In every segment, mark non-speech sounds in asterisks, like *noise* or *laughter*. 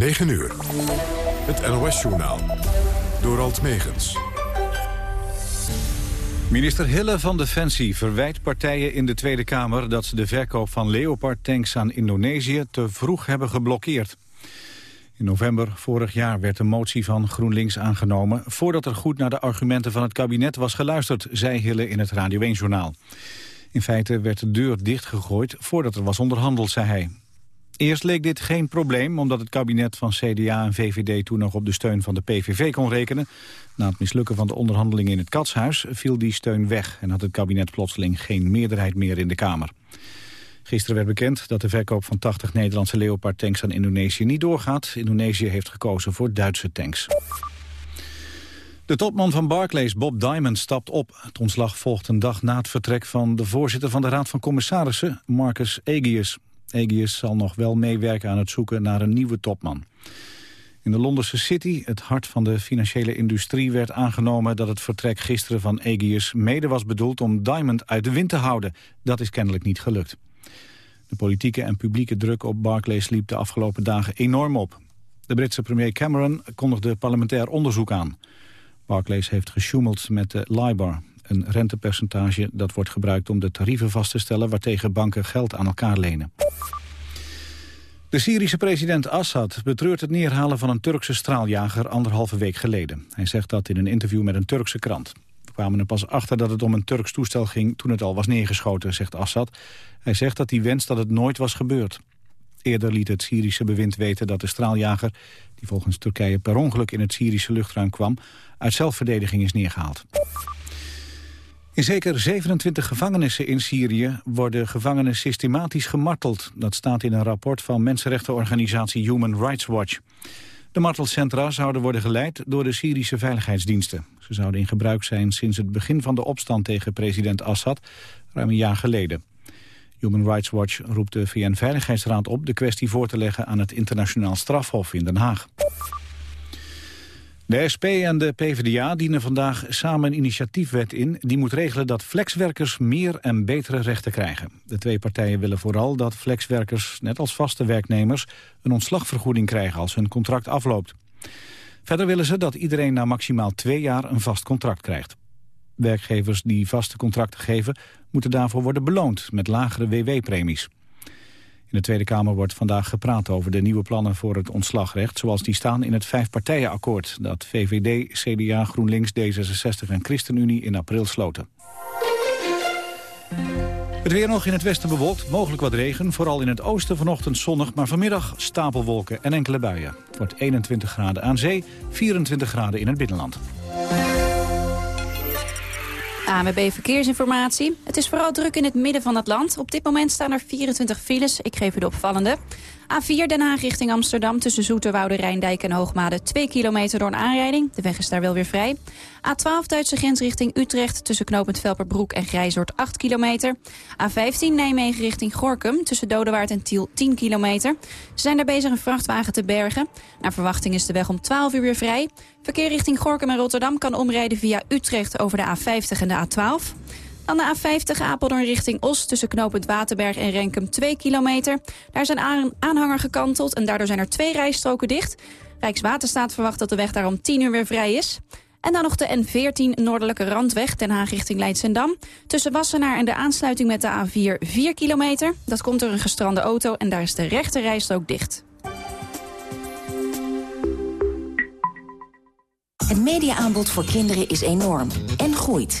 9 uur. Het NOS-journaal. Door Alt Megens. Minister Hille van Defensie verwijt partijen in de Tweede Kamer... dat ze de verkoop van Leopard-tanks aan Indonesië te vroeg hebben geblokkeerd. In november vorig jaar werd een motie van GroenLinks aangenomen... voordat er goed naar de argumenten van het kabinet was geluisterd... zei Hille in het Radio 1-journaal. In feite werd de deur dichtgegooid voordat er was onderhandeld, zei hij. Eerst leek dit geen probleem, omdat het kabinet van CDA en VVD toen nog op de steun van de PVV kon rekenen. Na het mislukken van de onderhandelingen in het Katshuis viel die steun weg en had het kabinet plotseling geen meerderheid meer in de Kamer. Gisteren werd bekend dat de verkoop van 80 Nederlandse Leopard-tanks aan Indonesië niet doorgaat. Indonesië heeft gekozen voor Duitse tanks. De topman van Barclays, Bob Diamond, stapt op. Het ontslag volgt een dag na het vertrek van de voorzitter van de Raad van Commissarissen, Marcus Aegius. Aegius zal nog wel meewerken aan het zoeken naar een nieuwe topman. In de Londense City, het hart van de financiële industrie, werd aangenomen dat het vertrek gisteren van Aegius mede was bedoeld om Diamond uit de wind te houden. Dat is kennelijk niet gelukt. De politieke en publieke druk op Barclays liep de afgelopen dagen enorm op. De Britse premier Cameron kondigde parlementair onderzoek aan. Barclays heeft gesjoemeld met de LIBOR, een rentepercentage dat wordt gebruikt om de tarieven vast te stellen waartegen banken geld aan elkaar lenen. De Syrische president Assad betreurt het neerhalen van een Turkse straaljager anderhalve week geleden. Hij zegt dat in een interview met een Turkse krant. We kwamen er pas achter dat het om een Turks toestel ging toen het al was neergeschoten, zegt Assad. Hij zegt dat hij wenst dat het nooit was gebeurd. Eerder liet het Syrische bewind weten dat de straaljager, die volgens Turkije per ongeluk in het Syrische luchtruim kwam, uit zelfverdediging is neergehaald. In zeker 27 gevangenissen in Syrië worden gevangenen systematisch gemarteld. Dat staat in een rapport van mensenrechtenorganisatie Human Rights Watch. De martelcentra zouden worden geleid door de Syrische veiligheidsdiensten. Ze zouden in gebruik zijn sinds het begin van de opstand tegen president Assad, ruim een jaar geleden. Human Rights Watch roept de VN-veiligheidsraad op de kwestie voor te leggen aan het internationaal strafhof in Den Haag. De SP en de PvdA dienen vandaag samen een initiatiefwet in... die moet regelen dat flexwerkers meer en betere rechten krijgen. De twee partijen willen vooral dat flexwerkers, net als vaste werknemers... een ontslagvergoeding krijgen als hun contract afloopt. Verder willen ze dat iedereen na maximaal twee jaar een vast contract krijgt. Werkgevers die vaste contracten geven... moeten daarvoor worden beloond met lagere WW-premies. In de Tweede Kamer wordt vandaag gepraat over de nieuwe plannen voor het ontslagrecht... zoals die staan in het vijfpartijenakkoord... dat VVD, CDA, GroenLinks, D66 en ChristenUnie in april sloten. Het weer nog in het westen bewolkt, mogelijk wat regen. Vooral in het oosten vanochtend zonnig, maar vanmiddag stapelwolken en enkele buien. Het wordt 21 graden aan zee, 24 graden in het binnenland. ANWB Verkeersinformatie. Het is vooral druk in het midden van het land. Op dit moment staan er 24 files. Ik geef u de opvallende. A4 Den Haag richting Amsterdam tussen Zoeterwoude, Rijndijk en Hoogmade 2 kilometer door een aanrijding. De weg is daar wel weer vrij. A12 Duitse grens richting Utrecht tussen knooppunt Velperbroek en Grijzoord 8 kilometer. A15 Nijmegen richting Gorkum tussen Dodewaard en Tiel 10 kilometer. Ze zijn daar bezig een vrachtwagen te bergen. Naar verwachting is de weg om 12 uur weer vrij. Verkeer richting Gorkum en Rotterdam kan omrijden via Utrecht over de A50 en de A12. Dan de A50 Apeldoorn richting Os tussen knooppunt Waterberg en Renkum 2 kilometer. Daar is een aanhanger gekanteld en daardoor zijn er twee rijstroken dicht. Rijkswaterstaat verwacht dat de weg daar om 10 uur weer vrij is. En dan nog de N14 Noordelijke Randweg Den Haag richting Leidsendam. Tussen Wassenaar en de aansluiting met de A4 4 kilometer. Dat komt door een gestrande auto en daar is de rechte rijstrook dicht. Het mediaaanbod voor kinderen is enorm en groeit.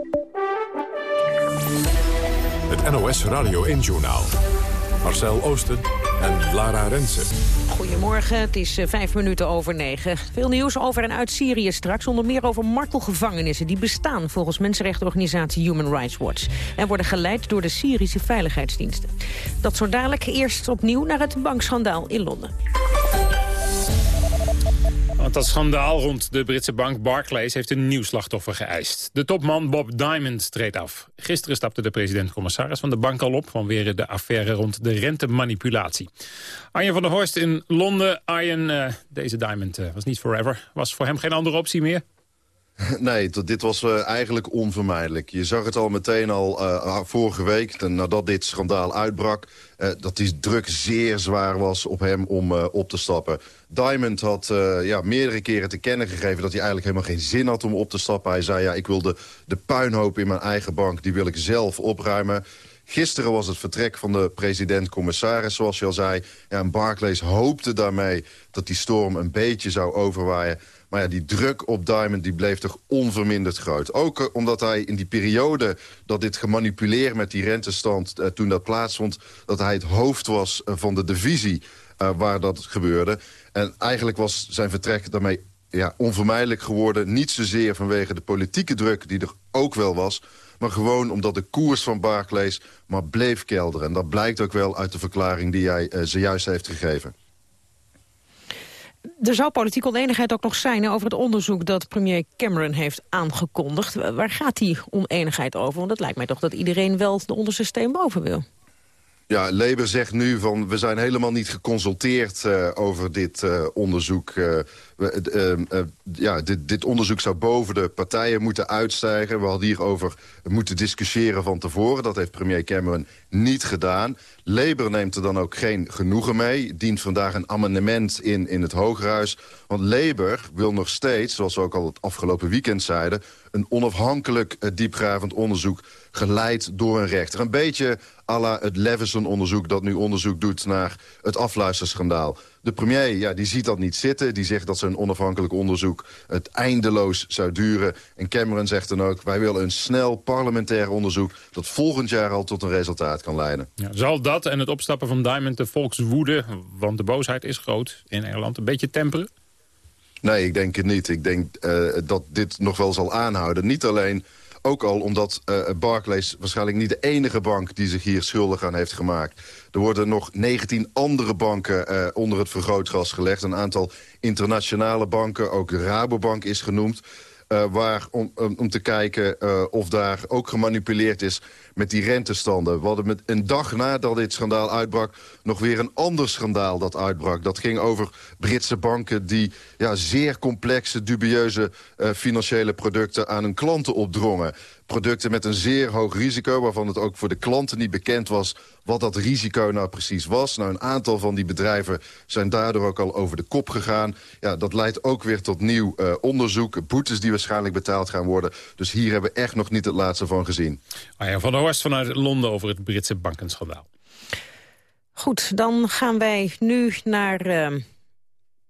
NOS Radio 1-journaal. Marcel Oosten en Lara Rensen. Goedemorgen, het is eh, vijf minuten over negen. Veel nieuws over en uit Syrië straks. Onder meer over martelgevangenissen die bestaan volgens mensenrechtenorganisatie Human Rights Watch. En worden geleid door de Syrische veiligheidsdiensten. Dat zo dadelijk eerst opnieuw naar het bankschandaal in Londen. Want dat schandaal rond de Britse bank Barclays heeft een nieuw slachtoffer geëist. De topman Bob Diamond treedt af. Gisteren stapte de president-commissaris van de bank al op... vanwege de affaire rond de rentemanipulatie. Arjen van der Horst in Londen. Arjen, uh, deze Diamond uh, was niet forever. Was voor hem geen andere optie meer? *laughs* Nee, dit was uh, eigenlijk onvermijdelijk. Je zag het al meteen al vorige week, nadat dit schandaal uitbrak... Dat die druk zeer zwaar was op hem om op te stappen. Diamond had ja, meerdere keren te kennen gegeven... dat hij eigenlijk helemaal geen zin had om op te stappen. Hij zei, ja, ik wil de, de puinhoop in mijn eigen bank, die wil ik zelf opruimen... Gisteren was het vertrek van de president-commissaris, zoals je al zei. Ja, en Barclays hoopte daarmee dat die storm een beetje zou overwaaien. Maar ja, die druk op Diamond die bleef toch onverminderd groot. Ook uh, omdat hij in die periode dat dit gemanipuleerd met die rentestand... Uh, toen dat plaatsvond, dat hij het hoofd was van de divisie waar dat gebeurde. En eigenlijk was zijn vertrek daarmee ja, onvermijdelijk geworden. Niet zozeer vanwege de politieke druk die er ook wel was... maar gewoon omdat de koers van Barclays maar bleef kelderen. En dat blijkt ook wel uit de verklaring die hij zojuist heeft gegeven. Er zou politieke oneenigheid ook nog zijn over het onderzoek dat premier Cameron heeft aangekondigd. Waar gaat die oneenigheid over? Want het lijkt mij toch dat iedereen wel de onderste steen boven wil. Ja, Labour zegt nu van we zijn helemaal niet geconsulteerd uh, over dit uh, onderzoek. We, ja, dit, dit, onderzoek zou boven de partijen moeten uitstijgen. We hadden hierover moeten discussiëren van tevoren. Dat heeft premier Cameron niet gedaan. Labour neemt er dan ook geen genoegen mee. Dient vandaag een amendement in in het Hogerhuis. Want Labour wil nog steeds, zoals we ook al het afgelopen weekend zeiden... een onafhankelijk diepgravend onderzoek geleid door een rechter. Een beetje à la het Leveson-onderzoek dat nu onderzoek doet naar het afluisterschandaal. De premier ja, die ziet dat niet zitten. Die zegt dat zijn onafhankelijk onderzoek het eindeloos zou duren. En Cameron zegt dan ook, wij willen een snel parlementair onderzoek... dat volgend jaar al tot een resultaat kan leiden. Ja, zal dat en het opstappen van Diamond de volkswoede... want de boosheid is groot in Engeland, een beetje temperen? Nee, ik denk het niet. Ik denk uh, dat dit nog wel zal aanhouden. Niet alleen ook al omdat uh, Barclays waarschijnlijk niet de enige bank... die zich hier schuldig aan heeft gemaakt. Er worden nog 19 andere banken uh, onder het vergrootglas gelegd. Een aantal internationale banken, ook de Rabobank is genoemd... Uh, waar, om, om te kijken uh, of daar ook gemanipuleerd is met die rentestanden. We hadden met een dag nadat dit schandaal uitbrak... nog weer een ander schandaal dat uitbrak. Dat ging over Britse banken die ja, zeer complexe, dubieuze uh, financiële producten aan hun klanten opdrongen producten met een zeer hoog risico... waarvan het ook voor de klanten niet bekend was wat dat risico nou precies was. Nou, een aantal van die bedrijven zijn daardoor ook al over de kop gegaan. Ja, dat leidt ook weer tot nieuw uh, onderzoek. Boetes die waarschijnlijk betaald gaan worden. Dus hier hebben we echt nog niet het laatste van gezien. Arjan van der Horst vanuit Londen over het Britse bankenschandaal. Goed, dan gaan wij nu naar... Uh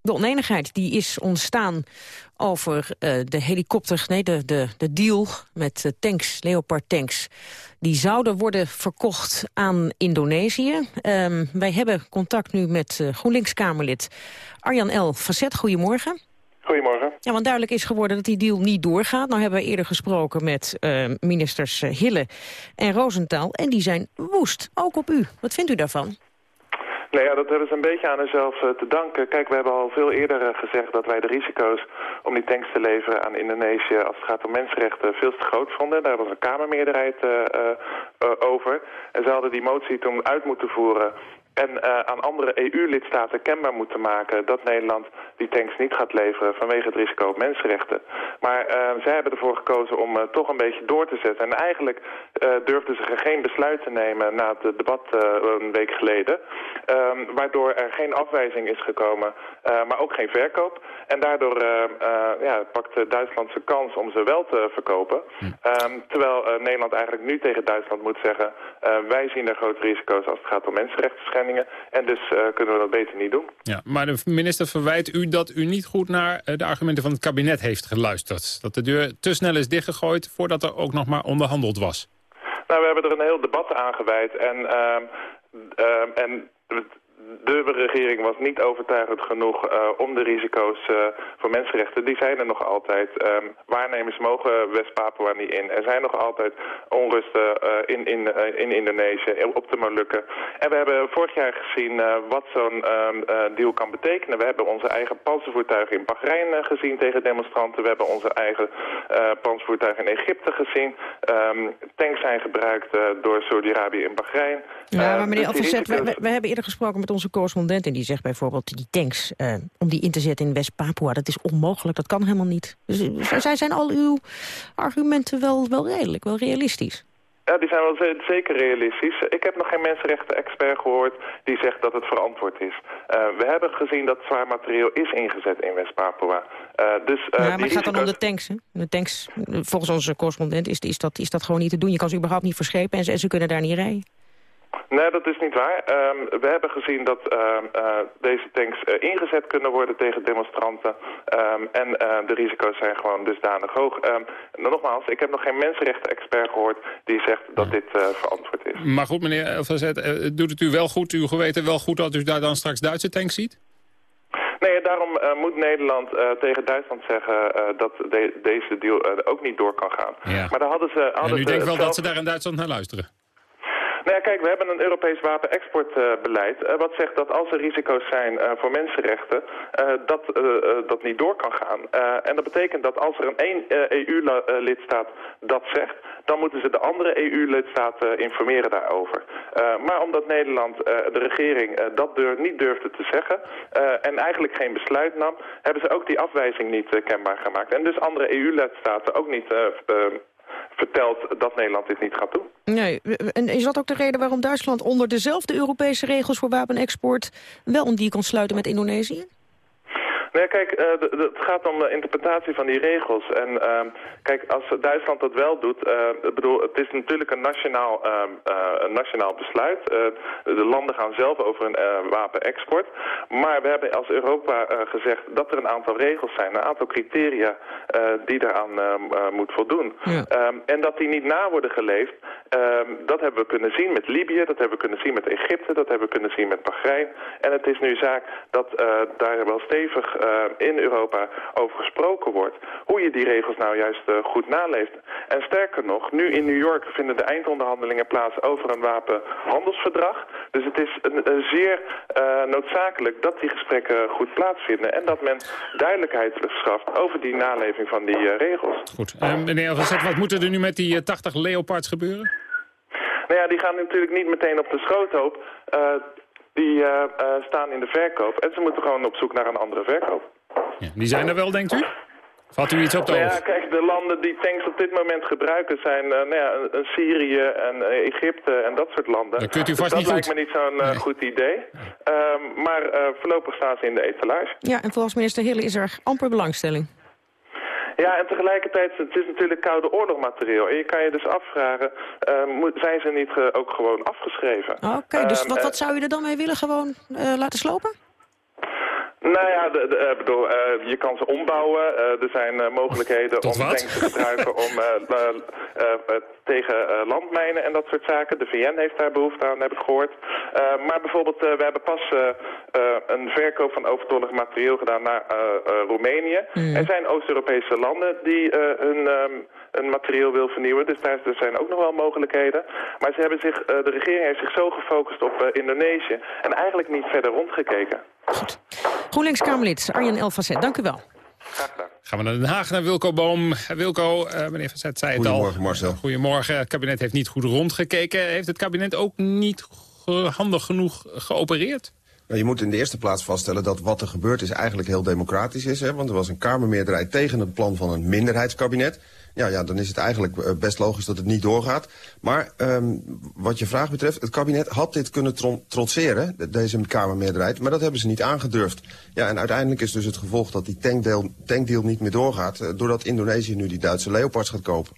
de oneenigheid die is ontstaan over uh, de helikopter, nee, de, de, de deal met uh, tanks, Leopard tanks. Die zouden worden verkocht aan Indonesië. Um, wij hebben contact nu met uh, GroenLinks-Kamerlid Arjan L. Facet. Goedemorgen. Goedemorgen. Ja, want duidelijk is geworden dat die deal niet doorgaat. Nou hebben we eerder gesproken met ministers Hille en Rosenthal. En die zijn woest, ook op u. Wat vindt u daarvan? Nee, ja, dat hebben ze een beetje aan hunzelf uh, te danken. Kijk, we hebben al veel eerder uh, gezegd dat wij de risico's om die tanks te leveren aan Indonesië als het gaat om mensenrechten veel te groot vonden. Daar was een Kamermeerderheid uh, over. En ze hadden die motie toen uit moeten voeren en uh, aan andere EU-lidstaten kenbaar moeten maken dat Nederland die tanks niet gaat leveren vanwege het risico op mensenrechten. Maar uh, zij hebben ervoor gekozen om uh, toch een beetje door te zetten. En eigenlijk durfden ze geen besluit te nemen na het debat een week geleden. Ehm, waardoor er geen afwijzing is gekomen, maar ook geen verkoop. En daardoor ja, pakt Duitsland zijn kans om ze wel te verkopen. Um, terwijl Nederland eigenlijk nu tegen Duitsland moet zeggen... wij zien er grote risico's als het gaat om mensenrechten en dus uh, kunnen we dat beter niet doen. Ja, maar de minister verwijt u dat u niet goed naar uh, de argumenten van het kabinet heeft geluisterd. Dat de deur te snel is dichtgegooid voordat er ook nog maar onderhandeld was. Nou, we hebben er een heel debat aan gewijd en... ehm, ehm, en de regering was niet overtuigend genoeg uh, om de risico's uh, voor mensenrechten. Die zijn er nog altijd. Um, waarnemers mogen West-Papua niet in. Er zijn nog altijd onrusten uh, in, in, in Indonesië, op de Molukken. En we hebben vorig jaar gezien wat zo'n um, deal kan betekenen. We hebben onze eigen panzervoertuigen in Bahrein gezien tegen demonstranten. We hebben onze eigen panzervoertuigen in Egypte gezien. Um, tanks zijn gebruikt door Saudi-Arabië in Bahrein. Ja, maar meneer dus Alfazet, we, we, hebben eerder gesproken met onze correspondent... en die zegt bijvoorbeeld, die tanks, uh, om die in te zetten in West-Papua... dat is onmogelijk, dat kan helemaal niet. Dus uh, zij zijn al uw argumenten wel, wel redelijk, wel realistisch. Ja, die zijn wel zeker realistisch. Ik heb nog geen mensenrechten-expert gehoord die zegt dat het verantwoord is. Uh, we hebben gezien dat zwaar materieel is ingezet in West-Papua. Uh, dus, uh, ja, maar het gaat dan om de tanks. Hè? De tanks, volgens onze correspondent, is, is, dat, is dat gewoon niet te doen. Je kan ze überhaupt niet verschepen en ze, en ze kunnen daar niet rijden. Nee, dat is niet waar. Um, we hebben gezien dat um, uh, deze tanks uh, ingezet kunnen worden tegen demonstranten. Um, en uh, de risico's zijn gewoon dusdanig hoog. nogmaals, ik heb nog geen mensenrechten-expert gehoord die zegt dat dit verantwoord is. Maar goed, meneer Van doet het u wel goed, uw geweten wel goed... dat u daar dan straks Duitse tanks ziet? Nee, daarom uh, moet Nederland uh, tegen Duitsland zeggen uh, dat de, deze deal ook niet door kan gaan. Ja. Maar daar hadden ze... Hadden en u denkt wel zelf... dat ze daar in Duitsland naar luisteren? Nou ja, kijk, we hebben een Europees wapenexportbeleid... Uh, wat zegt dat als er risico's zijn uh, voor mensenrechten... Uh, dat dat niet door kan gaan. en dat betekent dat als er een één EU-lidstaat dat zegt... dan moeten ze de andere EU-lidstaten informeren daarover. maar omdat Nederland, de regering, dat niet durfde te zeggen... en eigenlijk geen besluit nam... hebben ze ook die afwijzing niet kenbaar gemaakt. En dus andere EU-lidstaten ook niet vertelt dat Nederland dit niet gaat doen. Nee, en is dat ook de reden waarom Duitsland onder dezelfde Europese regels voor wapenexport wel een deal kan sluiten met Indonesië? Nee, kijk, uh, het gaat om de interpretatie van die regels. En uh, kijk, als Duitsland dat wel doet, uh, bedoel, het is natuurlijk een nationaal, ehm, eh, een nationaal besluit. de landen gaan zelf over een wapenexport. Maar we hebben als Europa gezegd dat er een aantal regels zijn, een aantal criteria die daaraan moet voldoen. Ja. Ehm, en dat die niet na worden geleefd, dat hebben we kunnen zien met Libië, dat hebben we kunnen zien met Egypte, dat hebben we kunnen zien met Bahrein. En het is nu zaak dat daar wel stevig in Europa over gesproken wordt. Hoe je die regels nou juist uh, goed naleeft. En sterker nog, nu in New York vinden de eindonderhandelingen plaats over een wapenhandelsverdrag. Dus het is een, een zeer uh, noodzakelijk dat die gesprekken goed plaatsvinden. En dat men duidelijkheid verschaft over die naleving van die regels. Goed. meneer Van wat moet er nu met die 80 Leopards gebeuren? Nou ja, die gaan natuurlijk niet meteen op de schroothoop. Uh, die uh, uh, staan in de verkoop. En ze moeten gewoon op zoek naar een andere verkoop. Ja, die zijn er wel, denkt u? Valt u iets op de nou Ja, kijk, de landen die tanks op dit moment gebruiken zijn uh, nou ja, een Syrië en Egypte en dat soort landen. Dat kunt u vast dus niet dat lijkt me niet zo'n nee. goed idee. Um, maar voorlopig staan ze in de etalage. Ja, en volgens minister Hille is er amper belangstelling. Ja, en tegelijkertijd, het is natuurlijk koude oorlogmateriaal. En je kan je dus afvragen, uh, zijn ze niet uh, ook gewoon afgeschreven? Oké, okay, dus um, wat, wat zou je er dan mee willen? Gewoon laten slopen? Nou ja, de, de, uh, bedoel, uh, je kan ze ombouwen. Uh, er zijn mogelijkheden om tanks te gebruiken om, tegen landmijnen en dat soort zaken. De VN heeft daar behoefte aan, heb ik gehoord. maar bijvoorbeeld, we hebben pas een verkoop van overtollig materieel gedaan naar Roemenië. Mm. Er zijn Oost-Europese landen die hun... Um, een materieel wil vernieuwen. Dus daar zijn ook nog wel mogelijkheden. Maar ze hebben zich, de regering heeft zich zo gefocust op Indonesië en eigenlijk niet verder rondgekeken. Goed. GroenLinks-Kamerlid Arjen Elfacet, dank u wel. Gaan we naar Den Haag, naar Wilco Boom. Wilco, uh, meneer Facet zei het al. Goedemorgen, Marcel. Goedemorgen. Het kabinet heeft niet goed rondgekeken. Heeft het kabinet ook niet handig genoeg geopereerd? Nou, je moet in de eerste plaats vaststellen dat wat er gebeurd is eigenlijk heel democratisch is. Hè? Want er was een Kamermeerderheid tegen het plan van een minderheidskabinet. Ja, ja, dan is het eigenlijk best logisch dat het niet doorgaat. Maar um, wat je vraag betreft, het kabinet had dit kunnen trotseren, deze Kamermeerderheid, maar dat hebben ze niet aangedurfd. Ja, en uiteindelijk is dus het gevolg dat die tankdeal, tankdeal niet meer doorgaat, uh, doordat Indonesië nu die Duitse Leopards gaat kopen.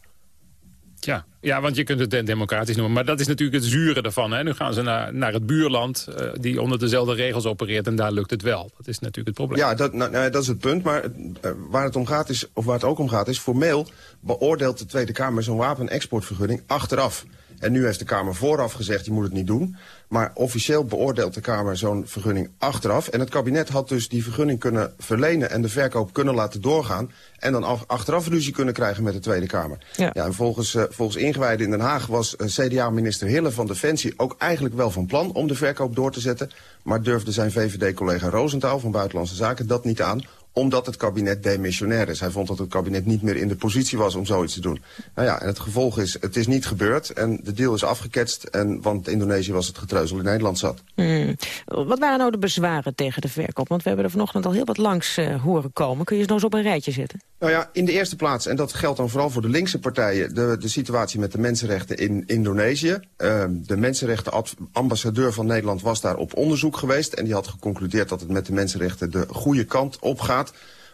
Ja, ja, want je kunt het democratisch noemen. Maar dat is natuurlijk het zure ervan. Hè. Nu gaan ze naar, naar het buurland uh, die onder dezelfde regels opereert... en daar lukt het wel. Dat is natuurlijk het probleem. Ja, dat, nou, nou, dat is het punt. Maar uh, waar het om gaat is, of waar het ook om gaat is... formeel beoordeelt de Tweede Kamer zo'n wapenexportvergunning achteraf. En nu heeft de Kamer vooraf gezegd, je moet het niet doen. Maar officieel beoordeelt de Kamer zo'n vergunning achteraf. En het kabinet had dus die vergunning kunnen verlenen... en de verkoop kunnen laten doorgaan... en dan achteraf ruzie kunnen krijgen met de Tweede Kamer. Ja. en volgens, uh, volgens ingewijden in Den Haag was uh, CDA-minister Hille van Defensie... ook eigenlijk wel van plan om de verkoop door te zetten... maar durfde zijn VVD-collega Roosentaal van Buitenlandse Zaken dat niet aan omdat het kabinet demissionair is. Hij vond dat het kabinet niet meer in de positie was om zoiets te doen. Nou ja, en het gevolg is, het is niet gebeurd en de deal is afgeketst... En, want Indonesië was het getreuzel in Nederland zat. Hmm. Wat waren nou de bezwaren tegen de verkoop? Want we hebben er vanochtend al heel wat langs uh, horen komen. Kun je ze nou eens op een rijtje zetten? Nou ja, in de eerste plaats, en dat geldt dan vooral voor de linkse partijen... de, de situatie met de mensenrechten in Indonesië. Uh, de mensenrechtenambassadeur van Nederland was daar op onderzoek geweest... en die had geconcludeerd dat het met de mensenrechten de goede kant op gaat.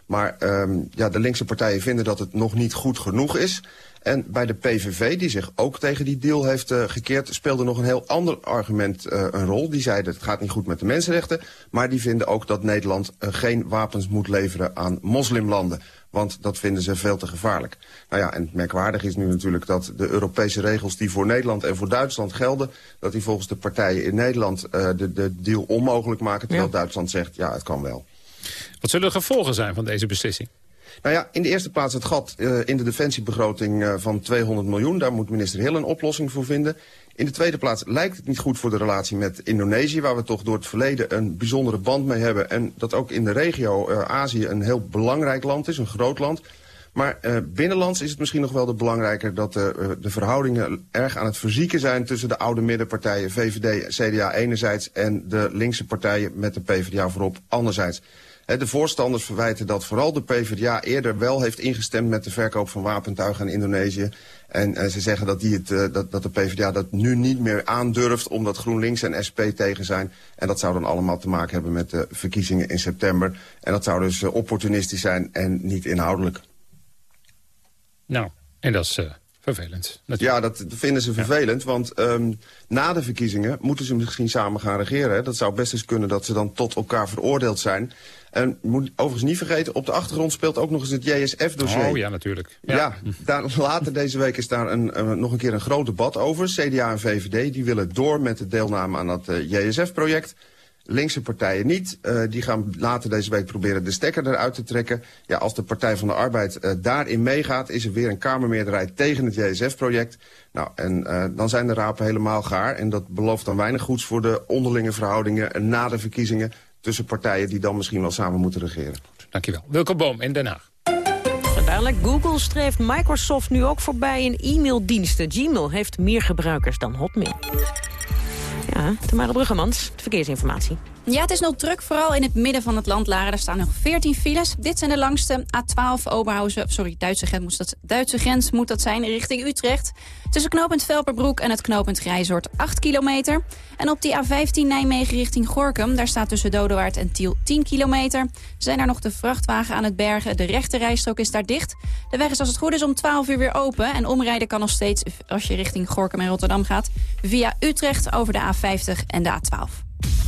Maar um, ja, de linkse partijen vinden dat het nog niet goed genoeg is... En bij de PVV, die zich ook tegen die deal heeft uh, gekeerd... speelde nog een heel ander argument uh, een rol. Die zeiden het gaat niet goed met de mensenrechten... maar die vinden ook dat Nederland uh, geen wapens moet leveren aan moslimlanden. Want dat vinden ze veel te gevaarlijk. Nou ja, en het merkwaardig is nu natuurlijk dat de Europese regels... die voor Nederland en voor Duitsland gelden... dat die volgens de partijen in Nederland de, de deal onmogelijk maken... terwijl ja. Duitsland zegt, ja, het kan wel. Wat zullen de gevolgen zijn van deze beslissing? Nou ja, in de eerste plaats het gat uh, in de defensiebegroting uh, van 200 miljoen. Daar moet minister Hill een oplossing voor vinden. In de tweede plaats lijkt het niet goed voor de relatie met Indonesië... waar we toch door het verleden een bijzondere band mee hebben... en dat ook in de regio uh, Azië een heel belangrijk land is, een groot land... Maar binnenlands is het misschien nog wel de belangrijker dat de verhoudingen erg aan het verzieken zijn tussen de oude middenpartijen VVD, CDA enerzijds en de linkse partijen met de PvdA voorop anderzijds. De voorstanders verwijten dat vooral de PvdA eerder wel heeft ingestemd met de verkoop van wapentuigen aan Indonesië. En, en ze zeggen dat, die het, uh, dat, dat de PvdA dat nu niet meer aandurft omdat GroenLinks en SP tegen zijn. En dat zou dan allemaal te maken hebben met de verkiezingen in september. En dat zou dus uh, opportunistisch zijn en niet inhoudelijk. Nou, en dat is vervelend. Natuurlijk. Ja, dat vinden ze vervelend, ja. want um, na de verkiezingen moeten ze misschien samen gaan regeren. Dat zou best eens kunnen dat ze dan tot elkaar veroordeeld zijn. En moet overigens niet vergeten, op de achtergrond speelt ook nog eens het JSF-dossier. Oh ja, natuurlijk. Ja, ja daar, later deze week is daar een, uh, nog een keer een groot debat over. CDA en VVD die willen door met de deelname aan dat uh, JSF-project. Linkse partijen niet. Uh, die gaan later deze week proberen de stekker eruit te trekken. Ja, als de Partij van de Arbeid uh, daarin meegaat... is er weer een Kamermeerderheid tegen het JSF-project. Nou, en uh, dan zijn de rapen helemaal gaar. En dat belooft dan weinig goeds voor de onderlinge verhoudingen... na de verkiezingen tussen partijen die dan misschien wel samen moeten regeren. Dankjewel. Wilco Boom in Den Haag. Duidelijk, Google streeft Microsoft nu ook voorbij in e-maildiensten. Gmail heeft meer gebruikers dan Hotmail. Ja, Tamara Bruggemans, verkeersinformatie. Ja, het is nog druk, vooral in het midden van het land, Laren. Er staan nog 14 files. Dit zijn de langste. A12 Oberhausen, sorry, Duitse grens, moet dat, Duitse grens moet dat zijn, richting Utrecht. Tussen knooppunt Velperbroek en het knooppunt Grijzoord 8 kilometer. En op die A15 Nijmegen richting Gorkum, daar staat tussen Dodewaard en Tiel 10 kilometer. Zijn er nog de vrachtwagen aan het bergen, de rechte rijstrook is daar dicht. De weg is als het goed is om 12 uur weer open. En omrijden kan nog steeds, als je richting Gorkum en Rotterdam gaat, via Utrecht over de A50 en de A12.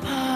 the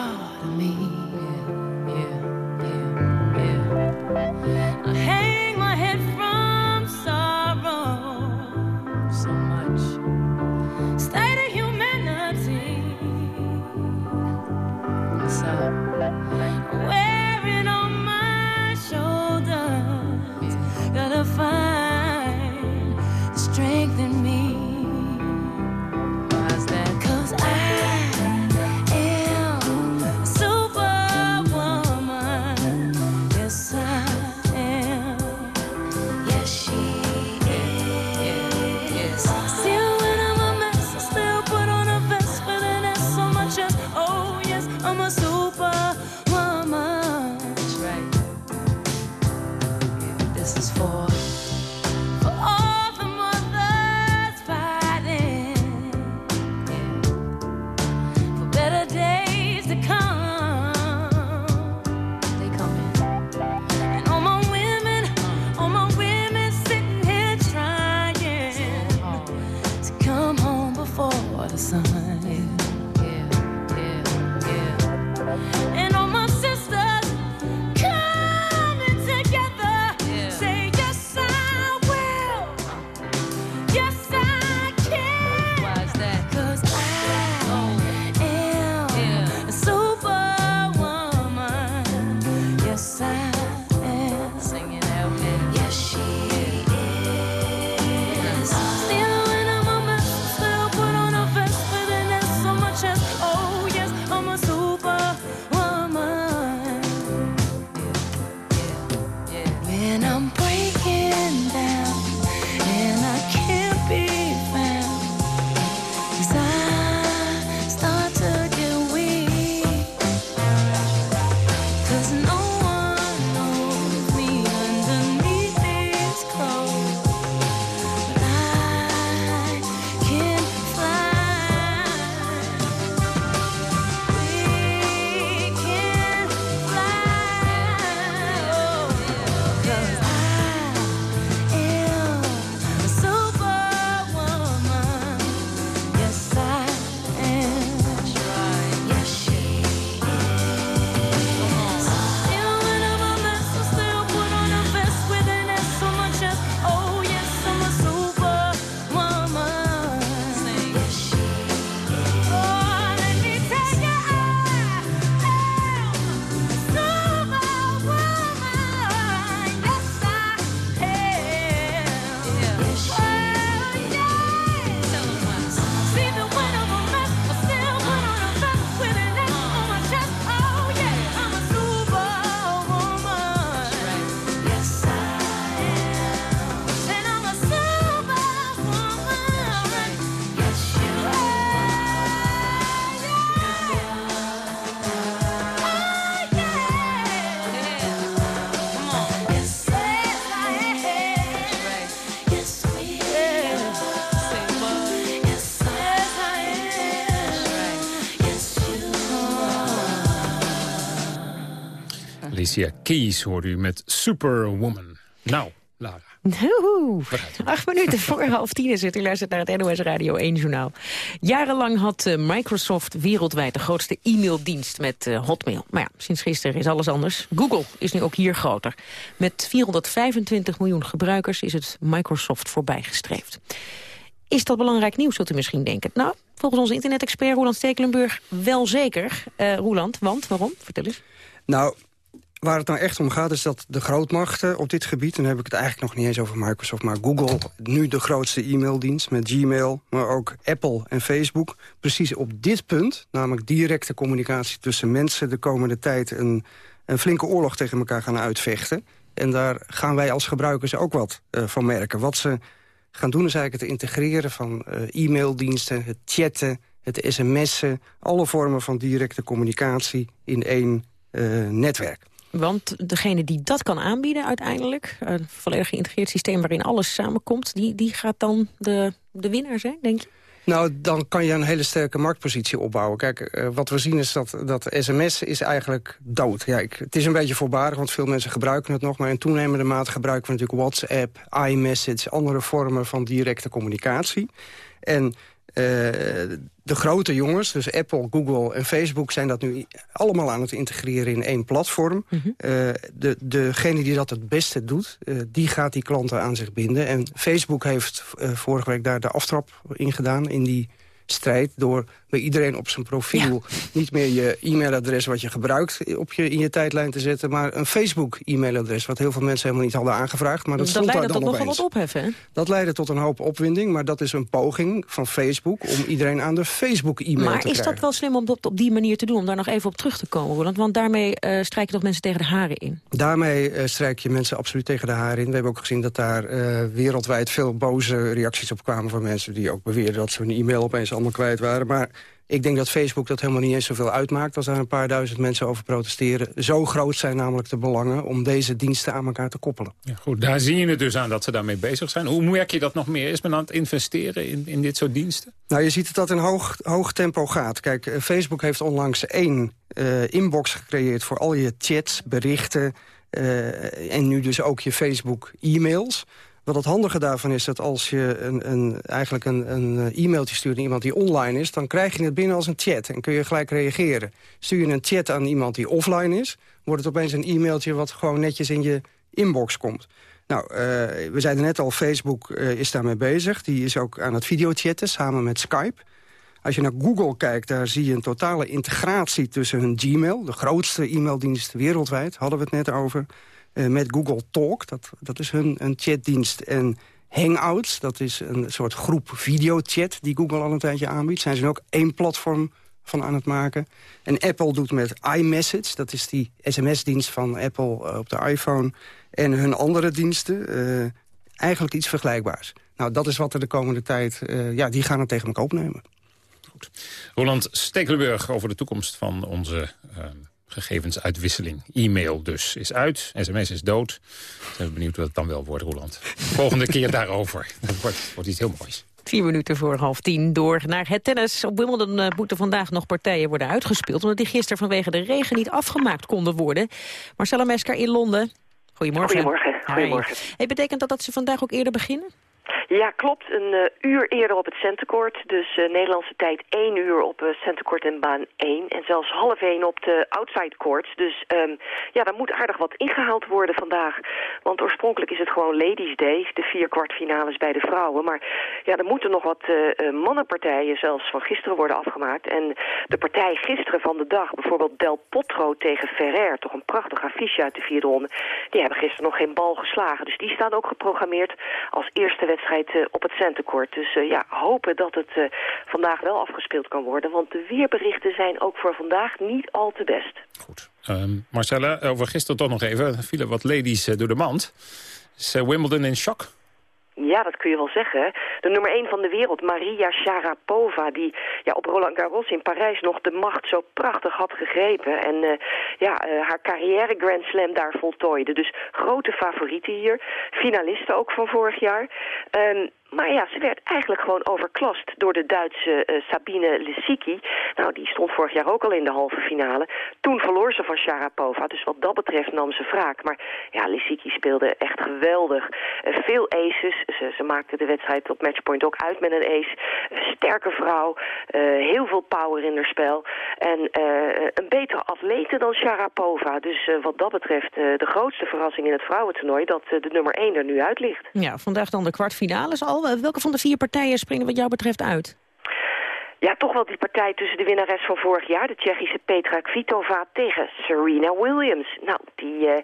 Alicia Keys hoorde u met Superwoman. Nou, Lara. Woehoe. Acht minuten voor half tien is het. U luistert naar het NOS Radio 1 journaal. Jarenlang had eh, Microsoft wereldwijd de grootste e-maildienst met eh, Hotmail. Maar ja, sinds gisteren is alles anders. Google is nu ook hier groter. Met 425 miljoen gebruikers is het Microsoft voorbijgestreefd. Is dat belangrijk nieuws, zult u misschien denken? Nou, volgens onze internet-expert Roland Stekelenburg wel zeker. Eh Roland, want waarom? Vertel eens. Nou, waar het nou echt om gaat is dat de grootmachten op dit gebied... en dan heb ik het eigenlijk nog niet eens over Microsoft... maar Google, nu de grootste e-maildienst met Gmail... maar ook Apple en Facebook, precies op dit punt... namelijk directe communicatie tussen mensen... de komende tijd een, een flinke oorlog tegen elkaar gaan uitvechten. En daar gaan wij als gebruikers ook wat eh, van merken. Wat ze gaan doen is eigenlijk het integreren van eh, e-maildiensten... het chatten, het sms'en, alle vormen van directe communicatie... in één eh, netwerk. Want degene die dat kan aanbieden uiteindelijk... een volledig geïntegreerd systeem waarin alles samenkomt... die, die gaat dan de, de winnaar zijn, denk je? Nou, dan kan je een hele sterke marktpositie opbouwen. Kijk, eh, wat we zien is dat, dat sms is eigenlijk dood. Ja, het is een beetje voorbarig, want veel mensen gebruiken het nog... maar in toenemende mate gebruiken we natuurlijk WhatsApp, iMessage... andere vormen van directe communicatie. En de grote jongens, dus Apple, Google en Facebook... zijn dat nu allemaal aan het integreren in één platform. Eh, de, degene die dat het beste doet, eh, die gaat die klanten aan zich binden. En Facebook heeft eh, vorige week daar de aftrap in gedaan... in die strijd door bij iedereen op zijn profiel... niet meer je e-mailadres wat je gebruikt op je, in je tijdlijn te zetten... maar een Facebook-e-mailadres, wat heel veel mensen helemaal niet hadden aangevraagd. Maar dat, dat stond daar dan tot nogal wat ophef, hè? Dat leidde tot een hoop opwinding, maar dat is een poging van Facebook... om iedereen aan de Facebook-e-mail te Maar krijgen. is dat wel slim om dat op die manier te doen? Om daar nog even op terug te komen, Roland? Want daarmee eh strijk je toch mensen tegen de haren in? Daarmee eh, strijk je mensen absoluut tegen de haren in. We hebben ook gezien dat daar eh, wereldwijd veel boze reacties op kwamen... van mensen die ook beweerden dat ze hun e-mail opeens allemaal kwijt waren. Maar ik denk dat Facebook dat helemaal niet eens zoveel uitmaakt... als daar een paar duizend mensen over protesteren. Zo groot zijn namelijk de belangen om deze diensten aan elkaar te koppelen. Ja, goed, daar zie je het dus aan dat ze daarmee bezig zijn. Hoe merk je dat nog meer? Is men aan het investeren in, in dit soort diensten? Nou, je ziet dat dat in hoog, hoog tempo gaat. Kijk, eh, Facebook heeft onlangs één eh, inbox gecreëerd... voor al je chats, berichten eh, en nu dus ook je Facebook-e-mails... Wat het handige daarvan is dat als je een, een, eigenlijk een, een eh, e-mailtje stuurt naar iemand die online is... dan krijg je het binnen als een chat en kun je gelijk reageren. Stuur je een chat aan iemand die offline is... wordt het opeens een e-mailtje wat gewoon netjes in je inbox komt. Nou, uh, we zeiden net al, Facebook uh, is daarmee bezig. Die is ook aan het videochatten samen met Skype. Als je naar Google kijkt, daar zie je een totale integratie tussen hun Gmail... de grootste e-maildienst wereldwijd, hadden we het net over... Uh, met Google Talk, dat, dat is hun een chatdienst. En Hangouts, dat is een soort groep videochat die Google al een tijdje aanbiedt. Zijn ze ook één platform van aan het maken. En Apple doet met iMessage, dat is die sms-dienst van Apple uh, op de iPhone... en hun andere diensten, uh, eigenlijk iets vergelijkbaars. Nou, dat is wat er de komende tijd... ja, die gaan het tegen elkaar opnemen. Goed. Roland Stekelenburg over de toekomst van onze gegevensuitwisseling. E-mail dus is uit, sms is dood. Zijn we benieuwd wat het dan wel wordt, Roland. Volgende keer *laughs* daarover. Dat wordt, wordt iets heel moois. Vier minuten voor half tien door naar het tennis. Op Wimbledon uh, moeten vandaag nog partijen worden uitgespeeld... omdat die gisteren vanwege de regen niet afgemaakt konden worden. Marcella Mesker in Londen. Goedemorgen. Goedemorgen. Goedemorgen. Hey, betekent dat dat ze vandaag ook eerder beginnen? Ja, klopt. Een uh, uur eerder op het centercourt. Dus uh, Nederlandse tijd één uur op uh, en baan 1. En zelfs half één op de outside court. Dus um, ja, daar moet aardig wat ingehaald worden vandaag. Want oorspronkelijk is het gewoon Ladies Day. De vier kwartfinales bij de vrouwen. Maar ja, er moeten nog wat mannenpartijen zelfs van gisteren worden afgemaakt. En de partij gisteren van de dag, bijvoorbeeld Del Potro tegen Ferrer. Toch een prachtig affiche uit de vierde ronde. Die hebben gisteren nog geen bal geslagen. Dus die staan ook geprogrammeerd als eerste wedstrijd op het centercourt. Dus uh, ja, hopen dat het uh, vandaag wel afgespeeld kan worden. Want de weerberichten zijn ook voor vandaag niet al te best. Goed. Um, Marcella, over gisteren toch nog even. Er vielen wat ladies door de mand. Is Wimbledon in shock? Ja, dat kun je wel zeggen. De nummer 1 van de wereld, Maria Sharapova... die ja, op Roland Garros in Parijs nog de macht zo prachtig had gegrepen... en uh, ja, uh, haar carrière Grand Slam daar voltooide. Dus grote favorieten hier. Finalisten ook van vorig jaar. Ehm, maar ja, ze werd eigenlijk gewoon overklast door de Duitse uh, Sabine Lisicki. Nou, die stond vorig jaar ook al in de halve finale. Toen verloor ze van Sharapova, dus wat dat betreft nam ze wraak. Maar ja, Lisicki speelde echt geweldig. Uh, veel aces, ze, maakte de wedstrijd op matchpoint ook uit met een ace. Uh, sterke vrouw, heel veel power in haar spel. En een betere atlete dan Sharapova. Dus wat dat betreft de grootste verrassing in het vrouwentoernooi... dat de nummer 1 er nu uit ligt. Ja, vandaag dan de kwartfinales al. Welke van de vier partijen springen wat jou betreft uit? Ja, toch wel die partij tussen de winnares van vorig jaar... de Tsjechische Petra Kvitova tegen Serena Williams. Nou, die uh,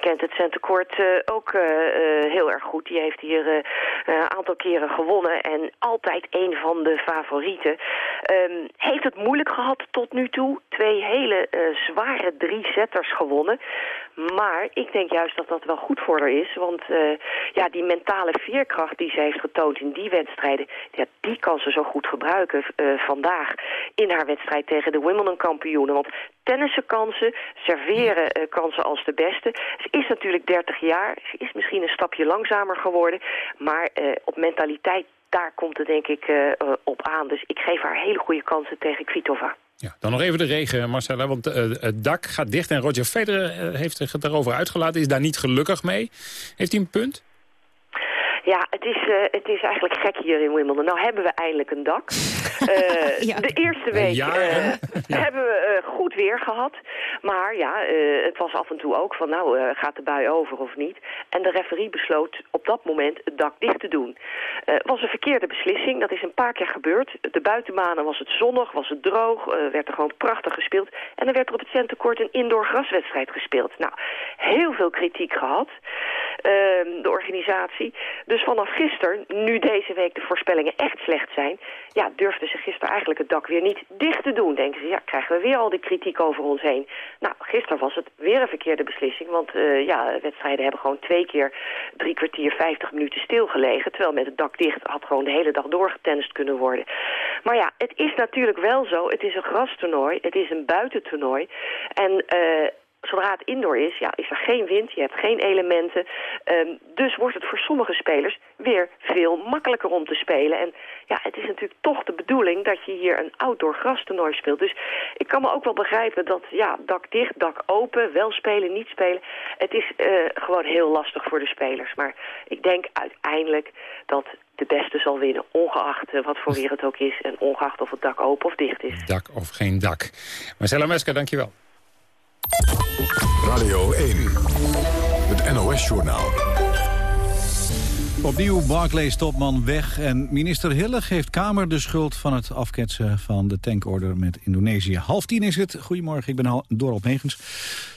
kent het centercourt uh, ook uh, heel erg goed. Die heeft hier een aantal keren gewonnen en altijd een van de favorieten. Um, heeft het moeilijk gehad tot nu toe. Twee hele zware drie-setters gewonnen. Maar ik denk juist dat dat wel goed voor haar is. Want ja, die mentale veerkracht die ze heeft getoond in die wedstrijden... Die kan ze zo goed gebruiken vandaag in haar wedstrijd tegen de Wimbledon-kampioenen. Want tennissen kansen, serveren uh, kansen als de beste. Ze is natuurlijk 30 jaar, ze is misschien een stapje langzamer geworden. Maar uh, op mentaliteit, daar komt het denk ik uh, op aan. Dus ik geef haar hele goede kansen tegen Kvitova. Ja, dan nog even de regen, Marcella, want het dak gaat dicht... en Roger Federer heeft zich daarover uitgelaten, is daar niet gelukkig mee. Heeft hij een punt? Ja, het is, uh, het is eigenlijk gek hier in Wimbledon. Nou hebben we eindelijk een dak. Uh, *laughs* ja. De eerste week uh, ja. hebben we goed weer gehad. Maar ja, het was af en toe ook van nou, gaat de bui over of niet. En de referie besloot op dat moment het dak dicht te doen. Het was een verkeerde beslissing. Dat is een paar keer gebeurd. De buitenmanen was het zonnig, was het droog. werd er gewoon prachtig gespeeld. En dan werd er op het centercourt een indoor graswedstrijd gespeeld. Nou, heel veel kritiek gehad. Ehm, de organisatie. Dus vanaf gisteren, nu deze week de voorspellingen echt slecht zijn... ja, durfden ze gisteren eigenlijk het dak weer niet dicht te doen. Denken ze, ja, krijgen we weer al die kritiek over ons heen. Nou, gisteren was het weer een verkeerde beslissing... want uh, ja, wedstrijden hebben gewoon twee keer drie kwartier, vijftig minuten stilgelegen... terwijl met het dak dicht had gewoon de hele dag doorgetennist kunnen worden. Maar ja, het is natuurlijk wel zo, het is een grastoernooi, het is een buitentoernooi... en... Uh, zodra het indoor is, ja, is er geen wind, je hebt geen elementen. Um, dus wordt het voor sommige spelers weer veel makkelijker om te spelen. En ja, het is natuurlijk toch de bedoeling dat je hier een outdoor grastoernooi speelt. Dus ik kan me ook wel begrijpen dat, ja, dak dicht, dak open, wel spelen, niet spelen. Het is uh, gewoon heel lastig voor de spelers. Maar ik denk uiteindelijk dat de beste zal winnen, ongeacht uh, wat voor weer het ook is... en ongeacht of het dak open of dicht is. Dak of geen dak. Marcella Mesker, dankjewel. Radio 1, het NOS-journaal. Opnieuw Barclays-topman weg en minister Hille geeft Kamer de schuld van het afketsen van de tankorder met Indonesië. Half tien is het. Goedemorgen, ik ben Dorot Megens.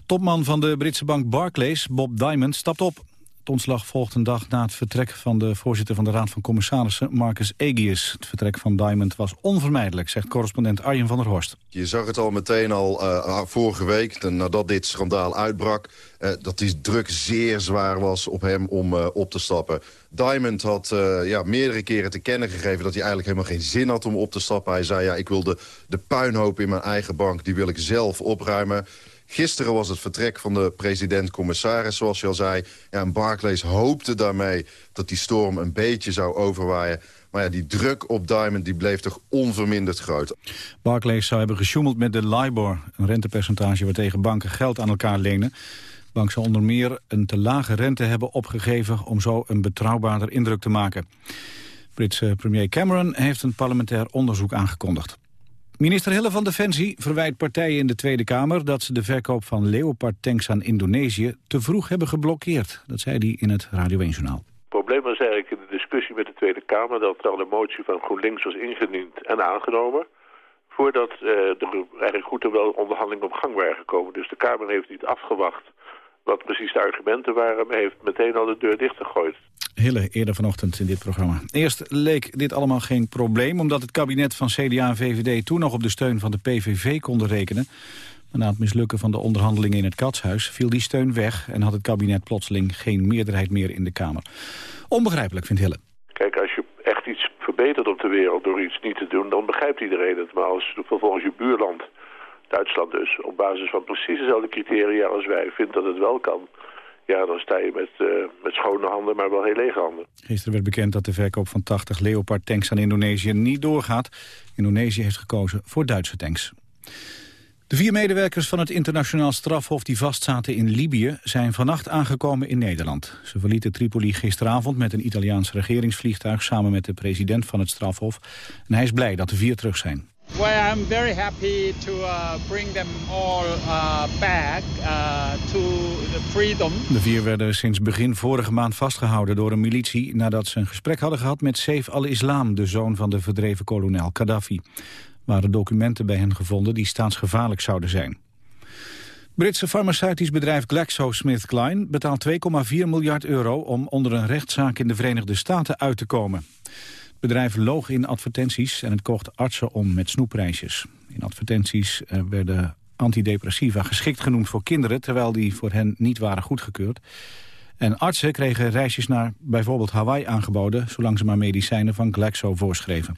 Topman van de Britse bank Barclays, Bob Diamond, stapt op. Het ontslag volgt een dag na het vertrek van de voorzitter van de Raad van Commissarissen, Marcus Aegius. Het vertrek van Diamond was onvermijdelijk, zegt correspondent Arjen van der Horst. Je zag het al meteen al uh, vorige week, nadat dit schandaal uitbrak... Uh, dat die druk zeer zwaar was op hem om op te stappen. Diamond had ja, meerdere keren te kennen gegeven dat hij eigenlijk helemaal geen zin had om op te stappen. Hij zei, ja, ik wil de, de puinhoop in mijn eigen bank, die wil ik zelf opruimen. Gisteren was het vertrek van de president-commissaris, zoals je al zei. Ja, en Barclays hoopte daarmee dat die storm een beetje zou overwaaien. Maar ja, die druk op Diamond die bleef toch onverminderd groot. Barclays zou hebben gesjoemeld met de LIBOR, een rentepercentage waartegen banken geld aan elkaar lenen. De bank zou onder meer een te lage rente hebben opgegeven om zo een betrouwbaarder indruk te maken. Britse premier Cameron heeft een parlementair onderzoek aangekondigd. Minister Hille van Defensie verwijt partijen in de Tweede Kamer... dat ze de verkoop van Leopard-tanks aan Indonesië te vroeg hebben geblokkeerd. Dat zei hij in het Radio 1-journaal. Het probleem was eigenlijk in de discussie met de Tweede Kamer... dat er al een motie van GroenLinks was ingediend en aangenomen... voordat uh, er eigenlijk goed wel onderhandelingen op gang waren gekomen. Dus de Kamer heeft niet afgewacht wat precies de argumenten waren... maar heeft meteen al de deur dichtgegooid. Hille eerder vanochtend in dit programma. Eerst leek dit allemaal geen probleem... omdat het kabinet van CDA en VVD toen nog op de steun van de PVV konden rekenen. Maar na het mislukken van de onderhandelingen in het Katshuis... viel die steun weg en had het kabinet plotseling geen meerderheid meer in de Kamer. Onbegrijpelijk, vindt Hille. Kijk, als je echt iets verbetert op de wereld door iets niet te doen... dan begrijpt iedereen het. Maar als vervolgens je buurland, Duitsland dus... op basis van precies dezelfde criteria als wij vindt dat het wel kan ja, dan sta je met, uh, met schone handen, maar wel heel lege handen. Gisteren werd bekend dat de verkoop van 80 Leopard-tanks aan Indonesië niet doorgaat. Indonesië heeft gekozen voor Duitse tanks. De vier medewerkers van het internationaal strafhof die vastzaten in Libië zijn vannacht aangekomen in Nederland. Ze verlieten Tripoli gisteravond met een Italiaans regeringsvliegtuig samen met de president van het strafhof. En hij is blij dat de vier terug zijn. Well, I'm very happy to uh, bring them all uh, back uh, to the freedom. De vier werden sinds begin vorige maand vastgehouden door een militie... nadat ze een gesprek hadden gehad met Saif al-Islam... de zoon van de verdreven kolonel Gaddafi. Er waren documenten bij hen gevonden die staatsgevaarlijk zouden zijn. Britse farmaceutisch bedrijf GlaxoSmithKline betaalt 2,4 miljard euro... om onder een rechtszaak in de Verenigde Staten uit te komen. Het bedrijf loog in advertenties en het kocht artsen om met snoepreisjes. In advertenties eh, werden antidepressiva geschikt genoemd voor kinderen... terwijl die voor hen niet waren goedgekeurd. En artsen kregen reisjes naar bijvoorbeeld Hawaii aangeboden... zolang ze maar medicijnen van Glaxo voorschreven.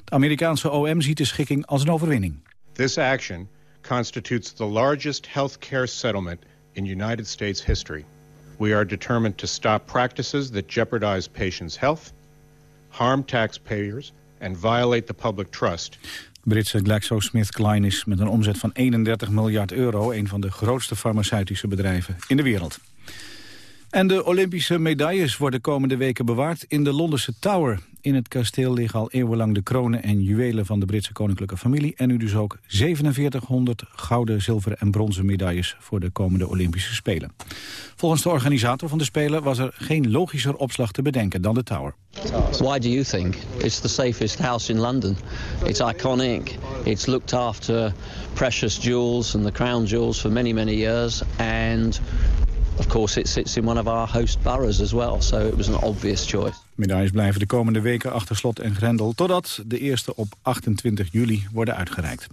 Het Amerikaanse OM ziet de schikking als een overwinning. This action constitutes the largest healthcare settlement in United States history. We are determined to stop practices that jeopardize patients' health harm taxpayers and violate the public trust. Britse GlaxoSmithKline is met een omzet van 31 miljard euro... een van de grootste farmaceutische bedrijven in de wereld. En de Olympische medailles worden komende weken bewaard in de Londense Tower. In het kasteel liggen al eeuwenlang de kronen en juwelen van de Britse koninklijke familie. En nu dus ook 4700 gouden, zilveren en bronzen medailles voor de komende Olympische Spelen. Volgens de organisator van de Spelen was er geen logischer opslag te bedenken dan de Tower. Why do you think it's the safest house in London? It's iconic. It's looked after precious jewels and the crown jewels for many, many years. And of course, it sits in one of our host boroughs as well, so it was an obvious choice. Medailles blijven de komende weken achter slot en grendel... totdat de eerste op 28 juli worden uitgereikt.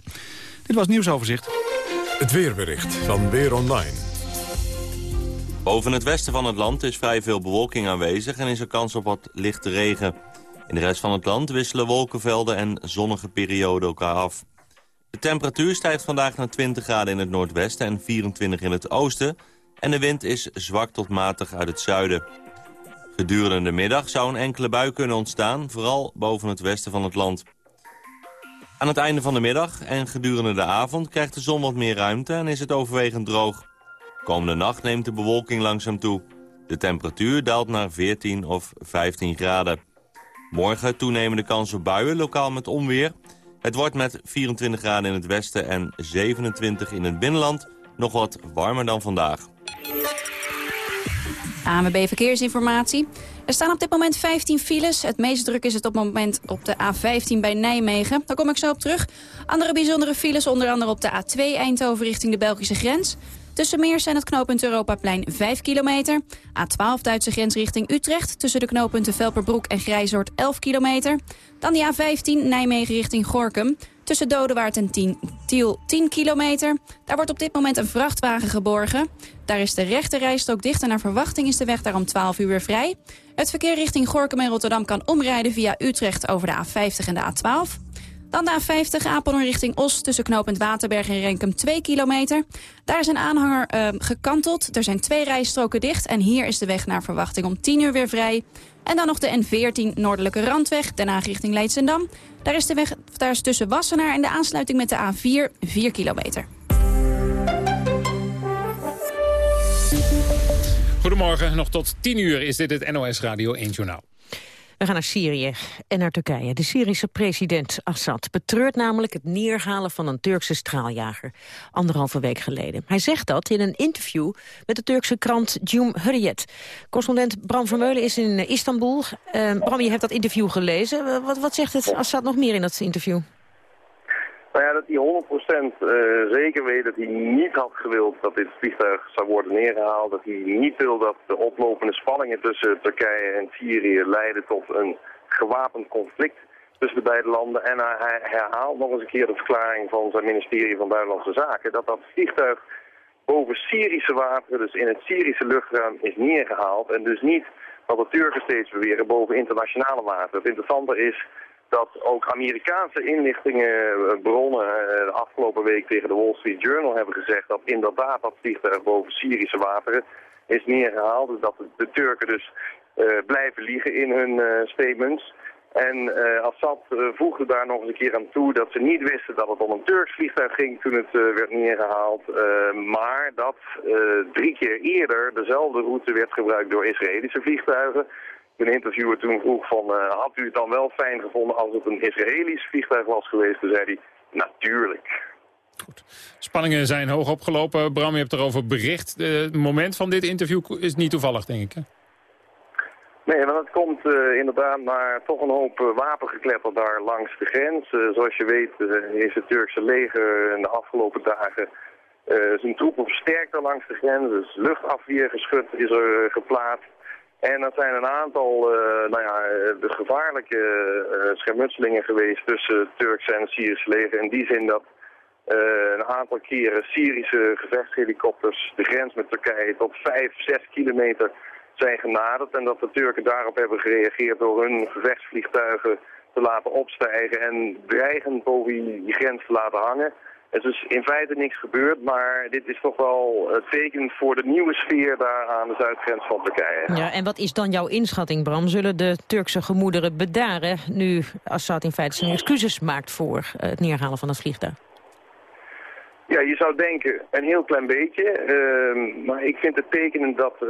Dit was nieuwsoverzicht. Het weerbericht van Weer Online. Boven het westen van het land is vrij veel bewolking aanwezig... en is er kans op wat lichte regen. In de rest van het land wisselen wolkenvelden en zonnige perioden elkaar af. De temperatuur stijgt vandaag naar 20 graden in het noordwesten en 24 in het oosten en de wind is zwak tot matig uit het zuiden. Gedurende de middag zou een enkele bui kunnen ontstaan, vooral boven het westen van het land. Aan het einde van de middag en gedurende de avond krijgt de zon wat meer ruimte en is het overwegend droog. Komende nacht neemt de bewolking langzaam toe. De temperatuur daalt naar 14 of 15 graden. Morgen toenemende kans op buien, lokaal met onweer. Het wordt met 24 graden in het westen en 27 in het binnenland nog wat warmer dan vandaag. AMB Verkeersinformatie. Er staan op dit moment 15 files. Het meest druk is het op het moment op de A15 bij Nijmegen. Daar kom ik zo op terug. Andere bijzondere files, onder andere op de A2 Eindhoven richting de Belgische grens. Tussen Meers en het knooppunt Europaplein 5 kilometer. A12 Duitse grens richting Utrecht. Tussen de knooppunten Velperbroek en Grijzoord 11 kilometer. Dan die A15 Nijmegen richting Gorkum. Tussen Dodewaard en Tiel 10 kilometer. Daar wordt op dit moment een vrachtwagen geborgen. Daar is de rechte rijstrook dicht en naar verwachting is de weg daar om 12 uur vrij. Het verkeer richting Gorkum en Rotterdam kan omrijden via Utrecht over de A50 en de A12. Dan de A50 Apeldoorn richting Os tussen knooppunt Waterberg en Renkum 2 kilometer. Daar is een aanhanger uh, gekanteld. Er zijn twee rijstroken dicht en hier is de weg naar verwachting om 10 uur weer vrij. En dan nog de N14 Noordelijke Randweg, daarna richting Leidschendam. Daar is de weg daar is tussen Wassenaar en de aansluiting met de A4 4 kilometer. Goedemorgen, nog tot 10 uur is dit het NOS Radio 1 Journaal. We gaan naar Syrië en naar Turkije. De Syrische president Assad betreurt namelijk het neerhalen van een Turkse straaljager. Anderhalve week geleden. Hij zegt dat in een interview met de Turkse krant Jum Hurriyet. Correspondent Bram Vermeulen is in Istanbul. Uh, Bram, je hebt dat interview gelezen. Wat, wat zegt het Assad nog meer in dat interview? Nou ja, dat hij 100% uh, zeker weet dat hij niet had gewild dat dit vliegtuig zou worden neergehaald. Dat hij niet wil dat de oplopende spanningen tussen Turkije en Syrië leiden tot een gewapend conflict tussen de beide landen. En hij herhaalt nog eens een keer de verklaring van zijn ministerie van Buitenlandse Zaken dat dat vliegtuig boven Syrische wateren, dus in het Syrische luchtruim, is neergehaald. En dus niet, wat de Turken steeds beweren, boven internationale wateren. Het interessante is dat ook Amerikaanse inlichtingenbronnen eh, de afgelopen week tegen de Wall Street Journal hebben gezegd dat inderdaad dat vliegtuig boven Syrische wateren is neergehaald. Dus dat de, Turken dus eh, blijven liegen in hun eh, statements. En Assad voegde daar nog eens een keer aan toe dat ze niet wisten dat het om een Turks vliegtuig ging toen het werd neergehaald. Eh, maar dat drie keer eerder dezelfde route werd gebruikt door Israëlische vliegtuigen. Een interviewer toen vroeg van, eh, had u het dan wel fijn gevonden als het een Israëlisch vliegtuig was geweest? Toen zei hij, natuurlijk. Spanningen zijn hoog opgelopen. Bram, je hebt erover bericht. Eh, Het moment van dit interview is niet toevallig, denk ik. Hè? Nee, want het komt eh, inderdaad naar toch een hoop uh, wapengekletter daar langs de grens. Eh, zoals je weet eh, is het Turkse leger in de afgelopen dagen eh, zijn troepen versterkt daar langs de grens. Dus luchtafweergeschut is er eh, geplaatst. En er zijn een aantal eh, nou ja, eh, de gevaarlijke eh, schermutselingen geweest tussen het Turkse en Syrische leger. In die zin dat een aantal keren Syrische gevechtshelikopters de grens met Turkije tot 5, 6 kilometer zijn genaderd. En dat de Turken daarop hebben gereageerd door hun gevechtsvliegtuigen te laten opstijgen en dreigend boven die grens te laten hangen. Er is dus in feite niks gebeurd, maar dit is toch wel het teken voor de nieuwe sfeer daar aan de zuidgrens van Turkije. Ja, en wat is dan jouw inschatting, Bram? Zullen de Turkse gemoederen bedaren... nu Assad in feite zijn excuses maakt voor eh, het neerhalen van het vliegtuig? Ja, je zou denken een heel klein beetje. Ehm, maar ik vind het tekenend dat eh,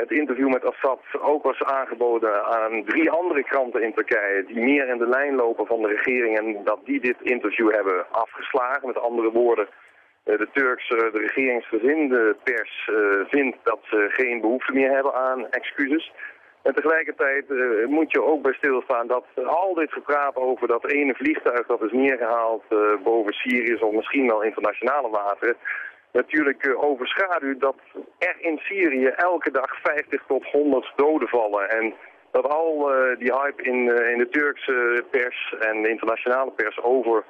het interview met Assad ook was aangeboden aan drie andere kranten in Turkije... die meer in de lijn lopen van de regering en dat die dit interview hebben afgeslagen. Met andere woorden, eh, de Turkse, de regeringsgezinde pers eh, vindt dat ze geen behoefte meer hebben aan excuses. En tegelijkertijd eh, moet je ook bij stilstaan dat al dit gepraat over dat ene vliegtuig dat is neergehaald eh, boven Syrië of misschien wel internationale wateren, natuurlijk eh, overschaduwt dat er in Syrië elke dag 50 tot 100 doden vallen. En dat al die hype in, in de Turkse pers en de internationale pers over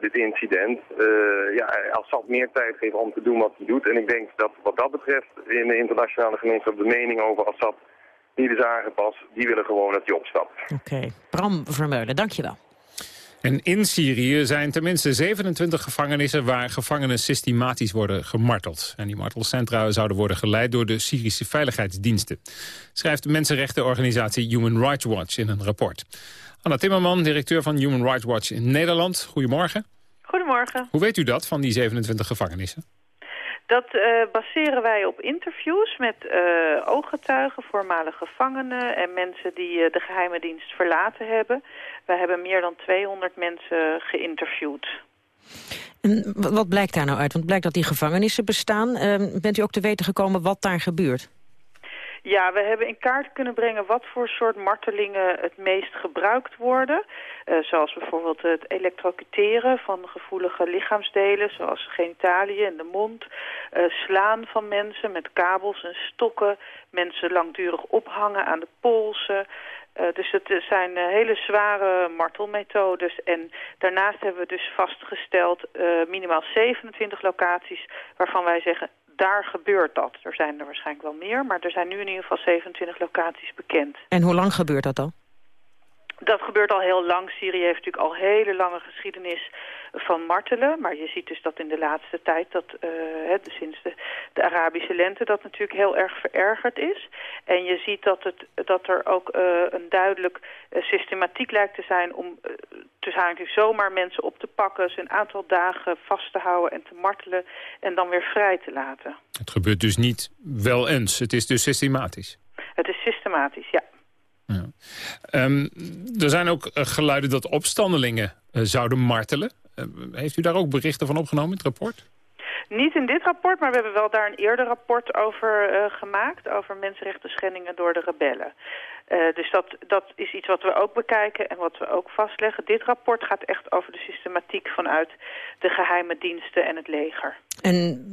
dit incident, eh, ja, Assad meer tijd geeft om te doen wat hij doet. En ik denk dat wat dat betreft in de internationale gemeenschap de mening over Assad niet is aangepast. Die willen gewoon dat hij opstapt. Oké, Bram Vermeulen, dankjewel. En in Syrië zijn tenminste 27 gevangenissen... waar gevangenen systematisch worden gemarteld. En die martelcentra zouden worden geleid door de Syrische veiligheidsdiensten. Schrijft de mensenrechtenorganisatie Human Rights Watch in een rapport. Anna Timmerman, directeur van Human Rights Watch in Nederland. Goedemorgen. Goedemorgen. Hoe weet u dat van die 27 gevangenissen? Dat eh, baseren wij op interviews met eh, ooggetuigen, voormalige gevangenen en mensen die eh, de geheime dienst verlaten hebben. Wij hebben meer dan 200 mensen geïnterviewd. En wat blijkt daar nou uit? Want het blijkt dat die gevangenissen bestaan. Ehm, bent u ook te weten gekomen wat daar gebeurt? Ja, we hebben in kaart kunnen brengen wat voor soort martelingen het meest gebruikt worden. Eh, zoals bijvoorbeeld het elektrocuteren van gevoelige lichaamsdelen, zoals genitaliën en de mond. Eh, slaan van mensen met kabels en stokken. Mensen langdurig ophangen aan de polsen. Eh, dus het zijn hele zware martelmethodes. En daarnaast hebben we dus vastgesteld minimaal 27 locaties waarvan wij zeggen daar gebeurt dat. Er zijn er waarschijnlijk wel meer, maar er zijn nu in ieder geval 27 locaties bekend. En hoe lang gebeurt dat dan? Dat gebeurt al heel lang. Syrië heeft natuurlijk al hele lange geschiedenis van martelen. Maar je ziet dus dat in de laatste tijd, dat, eh, hè, sinds de, de Arabische lente, dat natuurlijk heel erg verergerd is. En je ziet dat, het, dat er ook eh, een duidelijk eh, systematiek lijkt te zijn om tussen zomaar mensen op te pakken, ze een aantal dagen vast te houden en te martelen en dan weer vrij te laten. Het gebeurt dus niet wel eens. Het is dus systematisch. Het is systematisch, ja. Um, er zijn ook uh, geluiden dat opstandelingen uh, zouden martelen. Uh, heeft u daar ook berichten van opgenomen in het rapport? Niet in dit rapport, maar we hebben wel daar een eerder rapport over uh, gemaakt... over mensenrechten schendingen door de rebellen. Uh, dus dat, dat is iets wat we ook bekijken en wat we ook vastleggen. Dit rapport gaat echt over de systematiek vanuit de geheime diensten en het leger. En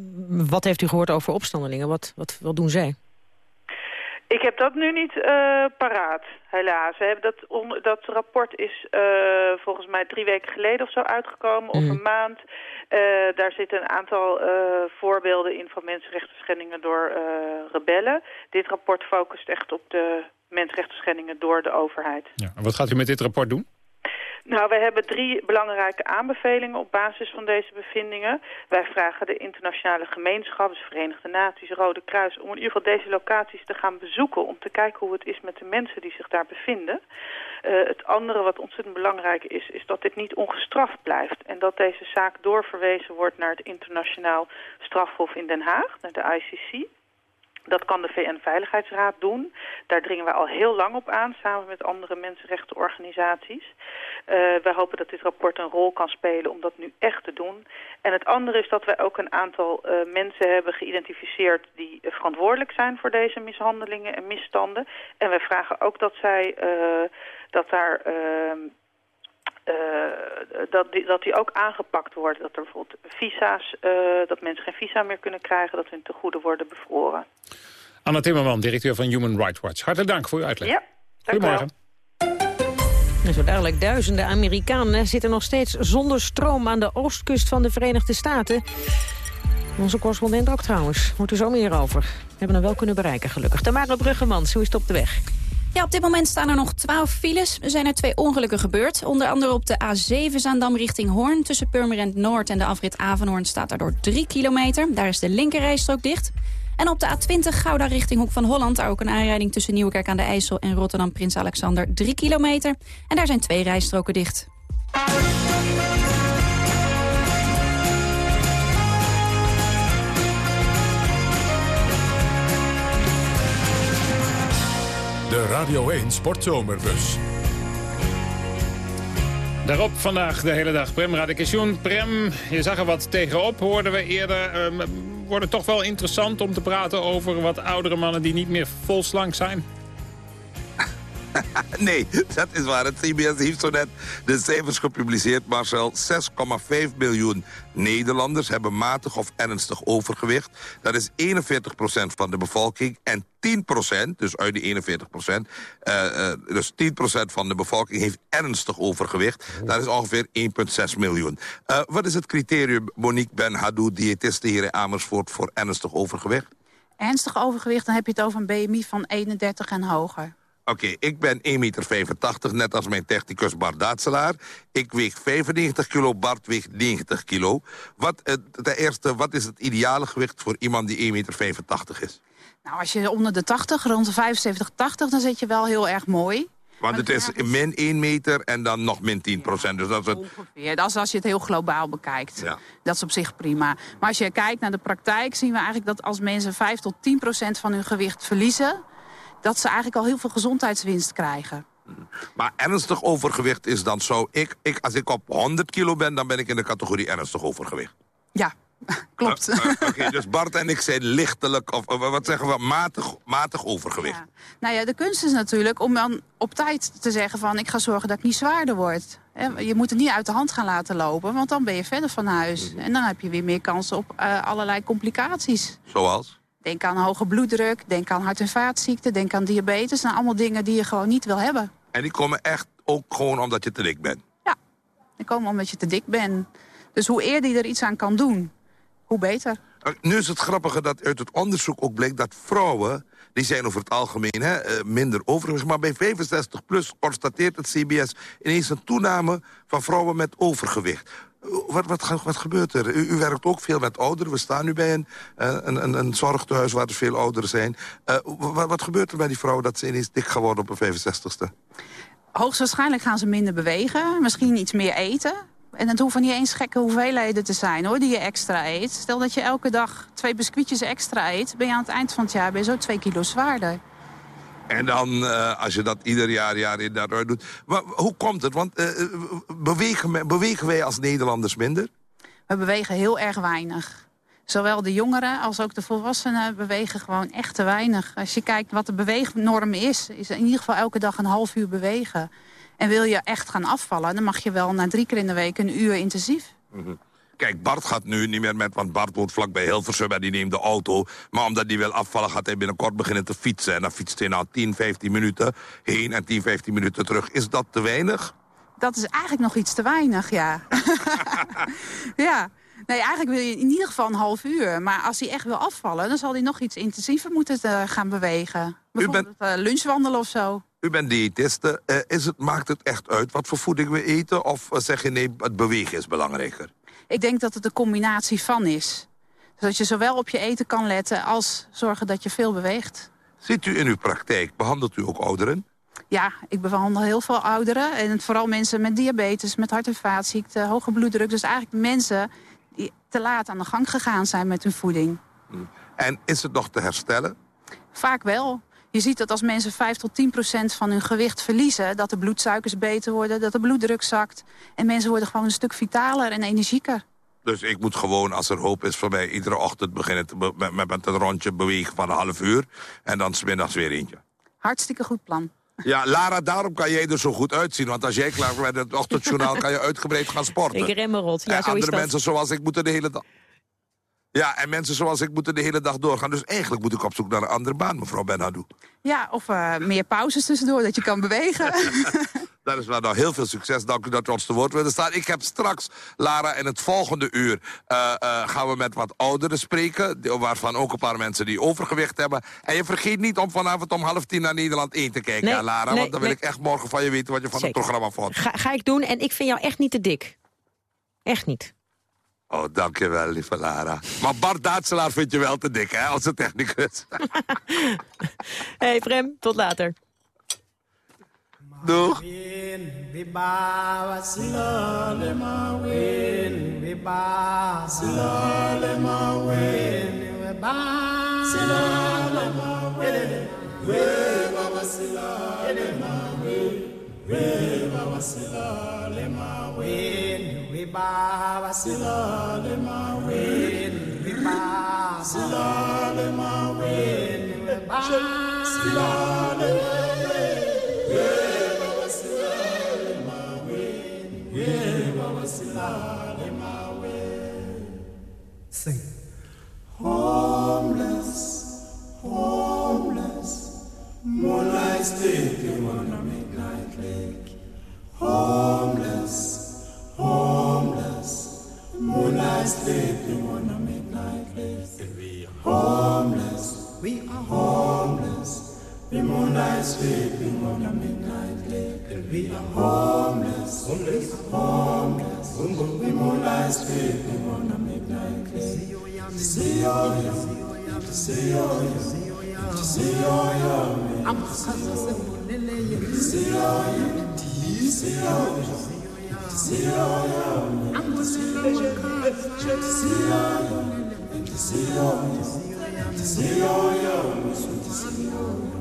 wat heeft u gehoord over opstandelingen? Wat, wat, wat doen zij? Ik heb dat nu niet uh, paraat, helaas. Dat, on, dat rapport is uh, volgens mij drie weken geleden of zo uitgekomen, mm. of een maand. Uh, daar zitten een aantal voorbeelden in van mensenrechten schendingen door rebellen. Dit rapport focust echt op de mensenrechten schendingen door de overheid. Ja, en wat gaat u met dit rapport doen? Nou, we hebben drie belangrijke aanbevelingen op basis van deze bevindingen. Wij vragen de internationale gemeenschap, dus Verenigde Naties, Rode Kruis... om in ieder geval deze locaties te gaan bezoeken... om te kijken hoe het is met de mensen die zich daar bevinden. Uh, het andere wat ontzettend belangrijk is, is dat dit niet ongestraft blijft. En dat deze zaak doorverwezen wordt naar het internationaal strafhof in Den Haag, naar de ICC... Dat kan de VN-veiligheidsraad doen. Daar dringen wij al heel lang op aan, samen met andere mensenrechtenorganisaties. Uh, wij hopen dat dit rapport een rol kan spelen om dat nu echt te doen. En het andere is dat wij ook een aantal uh, mensen hebben geïdentificeerd... die uh, verantwoordelijk zijn voor deze mishandelingen en misstanden. En wij vragen ook dat zij dat daar ehm, dat, die, dat die ook aangepakt wordt. Dat er bijvoorbeeld visa's, uh, dat mensen geen visa meer kunnen krijgen, dat hun tegoeden worden bevroren. Anna Timmerman, directeur van Human Rights Watch. Hartelijk dank voor uw uitleg. Ja, Goedemorgen. En zo dadelijk duizenden Amerikanen zitten nog steeds zonder stroom aan de oostkust van de Verenigde Staten. Onze correspondent ook trouwens. Moet er zo meer over. We hebben hem wel kunnen bereiken gelukkig. Tamara Bruggemans, hoe is het op de weg? Ja, op dit moment staan er nog 12 files. Er zijn er twee ongelukken gebeurd. Onder andere op de A7 Zaandam richting Hoorn. Tussen Purmerend Noord en de afrit Avenhoorn staat daardoor 3 kilometer. Daar is de linkerrijstrook dicht. En op de A20 Gouda richting Hoek van Holland... daar ook een aanrijding tussen Nieuwekerk aan de IJssel en Rotterdam Prins Alexander 3 kilometer. En daar zijn twee rijstroken dicht. Radio 1 Sportzomerbus. Daarop vandaag de hele dag Prem Radikation. Prem, je zag er wat tegenop, hoorden we eerder. Um, wordt het toch wel interessant om te praten over wat oudere mannen die niet meer vol slank zijn? *laughs* nee, dat is waar. Het CBS heeft zo net de cijfers gepubliceerd, Marcel. 6,5 miljoen Nederlanders hebben matig of ernstig overgewicht. Dat is 41% van de bevolking. En 10% dus uit die 41% uh, uh, dus 10% van de bevolking heeft ernstig overgewicht. Dat is ongeveer 1,6 miljoen. Uh, wat is het criterium, Monique Ben Hadou, diëtiste hier in Amersfoort, voor ernstig overgewicht? Ernstig overgewicht, dan heb je het over een BMI van 31 en hoger. Oké, okay, ik ben 1,85 meter, net als mijn technicus Bart Daatselaar. Ik weeg 95 kilo, Bart weegt 90 kilo. Wat, uh, ten eerste, wat is het ideale gewicht voor iemand die 1,85 meter is? Nou, als je onder de 80, rond de 75, 80, dan zit je wel heel erg mooi. Want het is min 1 meter en dan nog min 10 procent. Dus dat is het... Ongeveer. Dat is als je het heel globaal bekijkt. Ja. Dat is op zich prima. Maar als je kijkt naar de praktijk, zien we eigenlijk dat als mensen 5 tot 10 procent van hun gewicht verliezen dat ze eigenlijk al heel veel gezondheidswinst krijgen. Maar ernstig overgewicht is dan zo... Ik, ik, als ik op 100 kilo ben, dan ben ik in de categorie ernstig overgewicht. Ja, *laughs* klopt. Uh, uh, Oké, okay, dus Bart en ik zijn lichtelijk, of uh, wat zeggen we, matig, matig overgewicht. Ja. Nou ja, de kunst is natuurlijk om dan op tijd te zeggen van... ik ga zorgen dat ik niet zwaarder word. Je moet het niet uit de hand gaan laten lopen, want dan ben je verder van huis. Mm -hmm. En dan heb je weer meer kans op allerlei complicaties. Zoals? Denk aan hoge bloeddruk, denk aan hart- en vaatziekten, denk aan diabetes. Dat zijn allemaal dingen die je gewoon niet wil hebben. En die komen echt ook gewoon omdat je te dik bent? Ja, die komen omdat je te dik bent. Dus hoe eerder je er iets aan kan doen, hoe beter. Nu is het grappige dat uit het onderzoek ook bleek dat vrouwen... die zijn over het algemeen hè, minder overgewicht. Maar bij 65 plus constateert het CBS ineens een toename van vrouwen met overgewicht. Wat, wat, wat, gebeurt er? U, u, werkt ook veel met ouderen. We staan nu bij een, een, een, een zorgtehuis waar er veel ouderen zijn. Uh, wat, wat, gebeurt er bij die vrouwen dat ze ineens dik gaan worden op een 65ste? Hoogstwaarschijnlijk gaan ze minder bewegen. Misschien iets meer eten. En het hoeven niet eens gekke hoeveelheden te zijn hoor, die je extra eet. Stel dat je elke dag twee biscuitjes extra eet... ben je aan het eind van het jaar je zo twee kilo zwaarder. En dan, uh, als je dat ieder jaar, jaar in doet... Maar, hoe komt het? Want uh, bewegen, bewegen wij als Nederlanders minder? We bewegen heel erg weinig. Zowel de jongeren als ook de volwassenen bewegen gewoon echt te weinig. Als je kijkt wat de beweegnorm is... is in ieder geval elke dag een half uur bewegen. En wil je echt gaan afvallen... dan mag je wel na drie keer in de week een uur intensief. Mm -hmm. Kijk, Bart gaat nu niet meer met, want Bart woont vlakbij Hilversum en die neemt de auto. Maar omdat hij wil afvallen, gaat hij binnenkort beginnen te fietsen. En dan fietst hij nou 10, 15 minuten heen en 10, 15 minuten terug. Is dat te weinig? Dat is eigenlijk nog iets te weinig, ja. *laughs* *laughs* ja. Nee, eigenlijk wil je in ieder geval een half uur. Maar als hij echt wil afvallen, dan zal hij nog iets intensiever moeten uh, gaan bewegen. Bijvoorbeeld bent... uh, lunchwandelen of zo. U bent diëtiste. Eh, is het, maakt het echt uit wat voor voeding we eten? Of eh, zeg je nee, het bewegen is belangrijker? Ik denk dat het een combinatie van is. Zodat je zowel op je eten kan letten als zorgen dat je veel beweegt. Ziet u in uw praktijk, behandelt u ook ouderen? Ja, ik behandel heel veel ouderen. En vooral mensen met diabetes, met hart- en vaatziekten, hoge bloeddruk. Dus eigenlijk mensen die te laat aan de gang gegaan zijn met hun voeding. En is het nog te herstellen? Vaak wel. Je ziet dat als mensen 5 tot 10 procent van hun gewicht verliezen... dat de bloedsuikers beter worden, dat de bloeddruk zakt. En mensen worden gewoon een stuk vitaler en energieker. Dus ik moet gewoon, als er hoop is voor mij... iedere ochtend beginnen te be- met, met, met een rondje bewegen van een half uur... en dan smiddags weer eentje. Hartstikke goed plan. Ja, Lara, daarom kan jij er zo goed uitzien. Want als jij klaar bent met het ochtendjournaal... *laughs* kan je uitgebreid gaan sporten. Ik ren me rot. Ja, en zo is andere dat. mensen zoals ik moeten de hele dag... Ja, en mensen zoals ik moeten de hele dag doorgaan. Dus eigenlijk moet ik op zoek naar een andere baan, mevrouw Benhadou. Ja, of eh, meer pauzes tussendoor, dat je kan bewegen. *laughs* *laughs* Dat is wel nou heel veel succes. Dank u dat u ons te woord willen staan. Ik heb straks, Lara, in het volgende uur... eh, eh, gaan we met wat ouderen spreken... waarvan ook een paar mensen die overgewicht hebben. En je vergeet niet om vanavond om half tien naar Nederland 1 te kijken, Nee, hè, Lara. nee, want dan wil nee. ik echt morgen van je weten wat je van Zeker. het programma vond. Ga, ga ik doen en ik vind jou echt niet te dik. Echt niet. Oh, dankjewel, lieve Lara. Maar Bart Duitselaar vind je wel te dik, hè, als technicus. *laughs* hey, Prem, tot later. Doeg. We Ribaba silale mawin, ribaba silale mawin, ribaba silale night sleeping on a midnight sleep. And we are homeless, homeless, homeless. Boom, boom, we moonlight sleeping on a midnight sleep. See all you, see all you, see all you. I'm a cousin, see all you, see all you, see all you. I'm a cousin, see all you, see all you, see all you.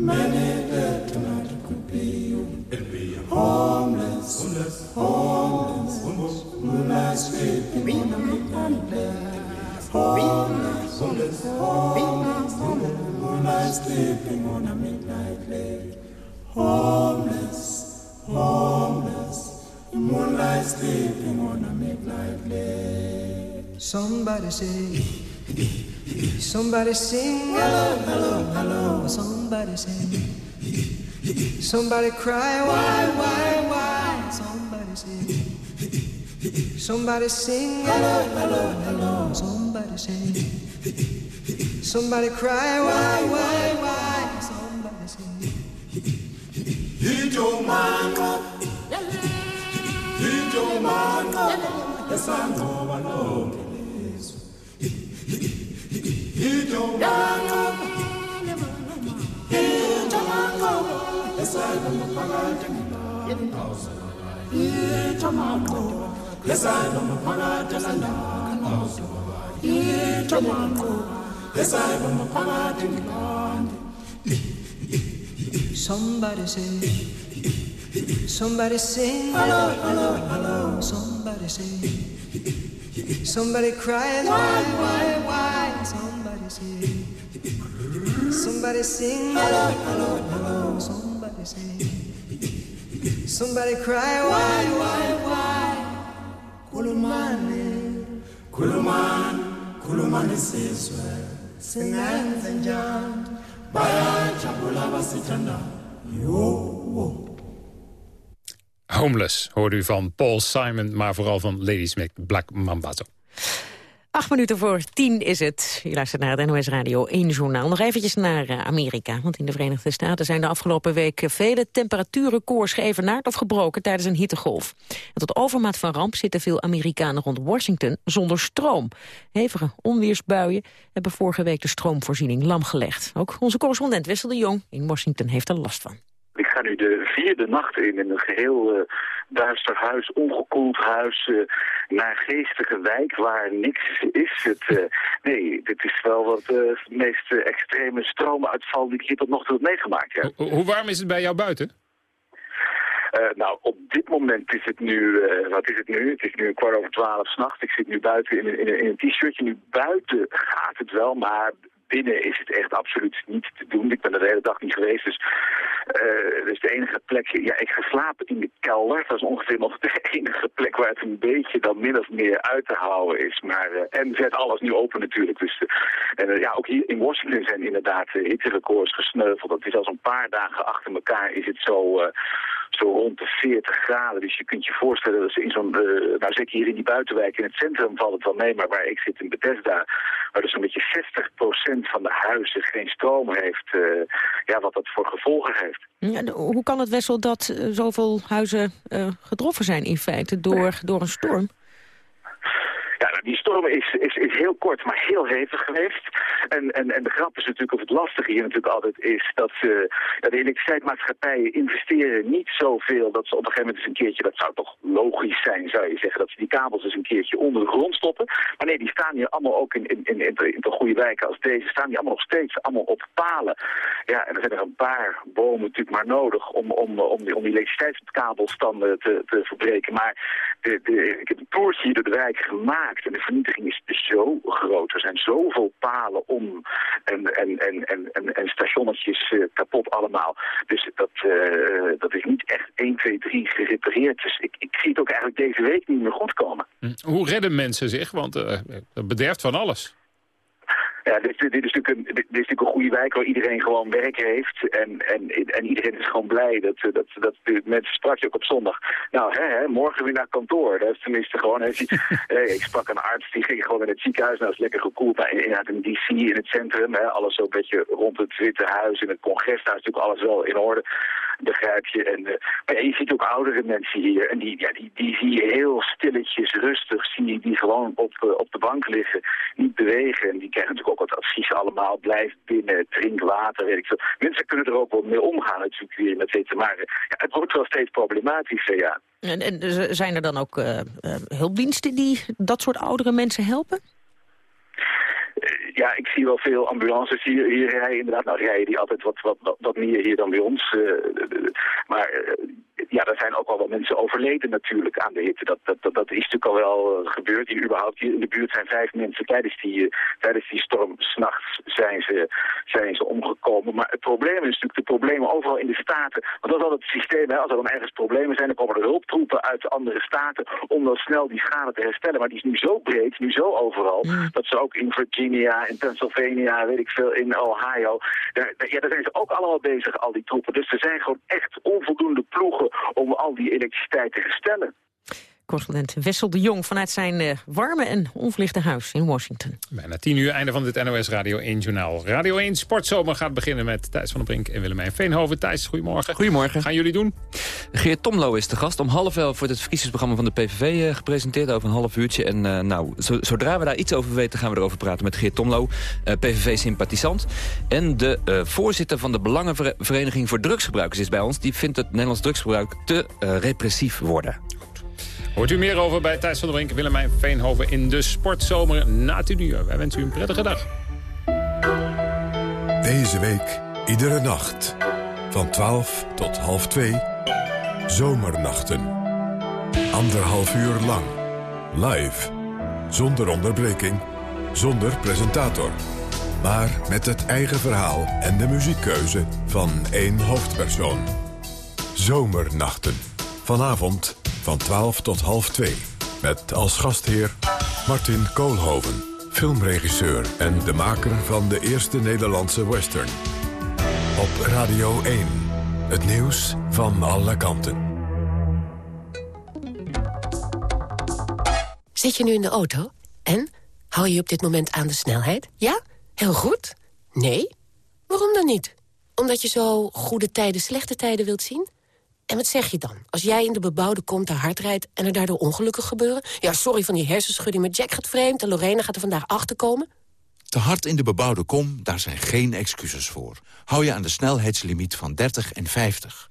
Many dead tonight could be. And are homeless, homeless, homeless, homeless. Moonlight sleeping on the midnight. Homeless, homeless. Homeless, homeless. Moonlight sleeping on a midnight lake. Somebody say, somebody sing, hello, hello, hello. Somebody sing, somebody cry, why, why, why? Somebody say, somebody sing, hello, hello, hello. Somebody say, somebody cry, why, why, why? Somebody say, Hito mango, hito mango, esangoba longelizwe. Somebody say. Somebody sing. Hello, hello, hello. Somebody say. Somebody crying. Why, why, why? Somebody somebody sing, hello, hello, hello. Somebody say, Somebody cry, why, why, why? Kulumani, kulumani, kulumani sizwe. Singenze njani? Bayajabula basithanda. Yo. Homeless hoorde u van Paul Simon, maar vooral van Lady Smith Black Mambazo. Acht minuten voor tien is het. Je luistert naar het NOS Radio 1 journaal. Nog eventjes naar uh, Amerika. Want in de Verenigde Staten zijn de afgelopen week vele temperatuurrecords geëvenaard of gebroken tijdens een hittegolf. En tot overmaat van ramp zitten veel Amerikanen rond Washington zonder stroom. Hevige onweersbuien hebben vorige week de stroomvoorziening lamgelegd. Ook onze correspondent Wessel de Jong in Washington heeft er last van. Ik ga nu de vierde nacht in, in een geheel uh, duister huis, ongekoeld huis, uh, naargeestige wijk waar niks is. Het, uh, nee, dit is wel wat de meest extreme stroomuitval die ik hier tot nog toe heb meegemaakt. Hoe, hoe warm is het bij jou buiten? Uh, nou, op dit moment is het nu, uh, wat is het nu? Het is nu een kwart over twaalf s'nachts. Ik zit nu buiten in, in, in een t-shirtje. Nu buiten gaat het wel, maar binnen is het echt absoluut niet te doen. Ik ben er de hele dag niet geweest, dus uh, dus de enige plek... Ja, ik ga slapen in de kelder. Dat is ongeveer nog de *laughs* enige plek waar het een beetje dan min of meer uit te houden is. Maar, uh, en zet alles nu open natuurlijk. Dus, uh, en ja, ook hier in Washington zijn inderdaad hitterecords gesneuveld. Dat is al een paar dagen achter elkaar is het zo zo rond de 40 graden. Dus je kunt je voorstellen dat ze in zo'n, uh, nou zeker hier in die buitenwijk in het centrum valt het wel mee, maar waar ik zit in Bethesda, waar dus een beetje 60% van de huizen geen stroom heeft, uh, ja, wat dat voor gevolgen heeft. Ja, hoe kan het Wessel dat uh, zoveel huizen getroffen zijn in feite door, door een storm? Ja, die storm is, is, is heel kort, maar heel hevig geweest. En, en, en de grap is natuurlijk, of het lastige hier natuurlijk altijd is... dat ze, ja, de elektriciteitsmaatschappijen investeren niet zoveel... dat ze op een gegeven moment eens een keertje... dat zou toch logisch zijn, zou je zeggen... dat ze die kabels eens een keertje onder de grond stoppen. Maar nee, die staan hier allemaal ook in, in, in, in, de goede wijken als deze... staan die allemaal nog steeds allemaal op palen. Ja, en er zijn er een paar bomen natuurlijk maar nodig... om, om, om, die, om die elektriciteitskabels dan te, te verbreken. Maar de, de, ik heb een toertje hier door de wijk gemaakt... En de vernietiging is zo groot. Er zijn zoveel palen om en, en, en, en, en, en stationnetjes uh, kapot allemaal. Dus dat, uh, dat is niet echt 1, 2, 3 gerepareerd. Dus ik, ik zie het ook eigenlijk deze week niet meer goed komen. Hoe redden mensen zich? Want uh, bederft van alles. Ja, dit, dit, is natuurlijk een, dit, is natuurlijk een goede wijk waar iedereen gewoon werk heeft. En, en, en iedereen is gewoon blij. Dat, dat, dat, dat mensen sprak je ook op zondag. Nou, hè, hè, morgen weer naar kantoor. Dat is tenminste gewoon... *laughs* Heeft ik sprak een arts, die ging gewoon in het ziekenhuis. Nou, dat is lekker gekoeld. Nou, inderdaad in DC, in het centrum. Hè, alles zo'n beetje rond het Witte Huis. In het congres, daar is natuurlijk alles wel in orde begrijp je. En, maar ja, je ziet ook oudere mensen hier. En die, ja, die, die zie je heel stilletjes, rustig, zie je die gewoon op, uh, op de bank liggen, niet bewegen. En die krijgen natuurlijk ook wat adviezen allemaal. Blijf binnen, drink water, weet ik veel. Mensen kunnen er ook wel mee omgaan natuurlijk weer met dit. Maar uh, ja, het wordt wel steeds problematischer, ja. En, en zijn er dan ook hulpdiensten die dat soort oudere mensen helpen? Ja, ik zie wel veel ambulances hier, hier rijden. Inderdaad, nou rijden die altijd wat, wat, wat, wat meer hier dan bij ons. Uh, maar uh, ja, er zijn ook al wat mensen overleden natuurlijk aan de hitte. Dat, dat, dat, dat is natuurlijk al wel gebeurd. Hier überhaupt hier in de buurt zijn vijf mensen tijdens die, tijdens die storm. S'nachts zijn ze, zijn ze omgekomen. Maar het probleem is natuurlijk de problemen overal in de staten. Want dat is altijd het systeem. Hè? Als er dan ergens problemen zijn, dan komen er hulptroepen uit de andere staten om dan snel die schade te herstellen. Maar die is nu zo breed, nu zo overal, mm. dat ze ook in Virginia, in Pennsylvania, weet ik veel, in Ohio. Daar, ja, daar zijn ze ook allemaal bezig, al die troepen. Dus er zijn gewoon echt onvoldoende ploegen om al die elektriciteit te herstellen. Correspondent Wessel de Jong vanuit zijn uh, warme en onverlichte huis in Washington. Bijna tien uur, einde van dit NOS Radio 1 journaal. Radio 1 Sportzomer gaat beginnen met Thijs van der Brink en Willemijn Veenhoven. Thijs, goedemorgen. Goedemorgen. Gaan jullie doen? Geert Tomlo is de gast. Om half elf wordt het verkiezingsprogramma van de PVV uh, gepresenteerd over een half uurtje. En uh, nou, zodra we daar iets over weten gaan we erover praten met Geert Tomlo, PVV-sympathisant. En de voorzitter van de Belangenvereniging voor Drugsgebruikers is bij ons. Die vindt het Nederlands drugsgebruik te repressief worden. Hoort u meer over bij Thijs van der Brink, Willemijn Veenhoven in de sportzomer na 10 uur. Wij wensen u een prettige dag. Deze week, iedere nacht, van 12 tot half 2, zomernachten. Anderhalf uur lang, live, zonder onderbreking, zonder presentator. Maar met het eigen verhaal en de muziekkeuze van één hoofdpersoon. Zomernachten. Vanavond van 12 tot half 2. Met als gastheer Martin Koolhoven, filmregisseur en de maker van de eerste Nederlandse western. Op Radio 1, het nieuws van alle kanten. Zit je nu in de auto? En? Hou je op dit moment aan de snelheid? Ja? Heel goed? Nee? Waarom dan niet? Omdat je zo goede tijden, slechte tijden wilt zien? En wat zeg je dan? Als jij in de bebouwde kom te hard rijdt en er daardoor ongelukken gebeuren? Ja, sorry van die hersenschudding, maar Jack gaat vreemd en Lorena gaat er vandaag achter komen. Te hard in de bebouwde kom, daar zijn geen excuses voor. Hou je aan de snelheidslimiet van 30 en 50.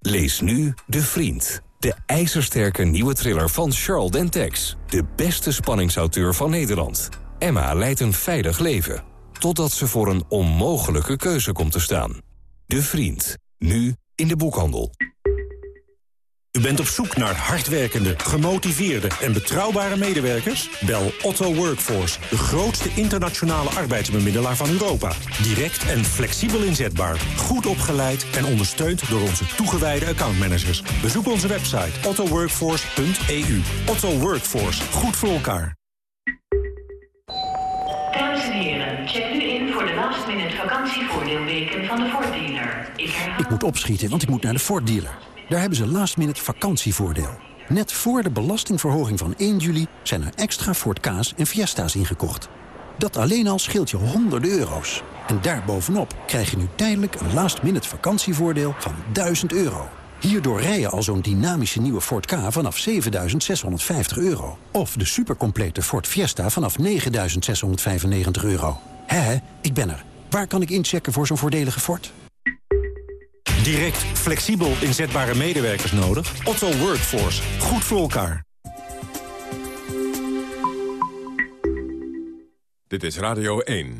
Lees nu De Vriend. De ijzersterke nieuwe thriller van Charles Dentex. De beste spanningsauteur van Nederland. Emma leidt een veilig leven. Totdat ze voor een onmogelijke keuze komt te staan. De Vriend. Nu in de boekhandel. U bent op zoek naar hardwerkende, gemotiveerde en betrouwbare medewerkers? Bel Otto Workforce, de grootste internationale arbeidsbemiddelaar van Europa. Direct en flexibel inzetbaar, goed opgeleid en ondersteund door onze toegewijde accountmanagers. Bezoek onze website ottoworkforce.eu. Otto Workforce, goed voor elkaar. Dames en heren, check nu in voor de last minute vakantievoordeelweken van de Ford dealer. Ik herhaal... Ik moet opschieten, want ik moet naar de Ford dealer. Daar hebben ze last minute vakantievoordeel. Net voor de belastingverhoging van 1 juli zijn er extra Ford Ka's en Fiesta's ingekocht. Dat alleen al scheelt je honderden euro's. En daarbovenop krijg je nu tijdelijk een last minute vakantievoordeel van 1000 euro. Hierdoor rij je al zo'n dynamische nieuwe Ford K vanaf 7.650 euro. Of de supercomplete Ford Fiesta vanaf 9.695 euro. Hé, ik ben er. Waar kan ik inchecken voor zo'n voordelige Ford? Direct, flexibel inzetbare medewerkers nodig? Otto Workforce, goed voor elkaar. Dit is Radio 1.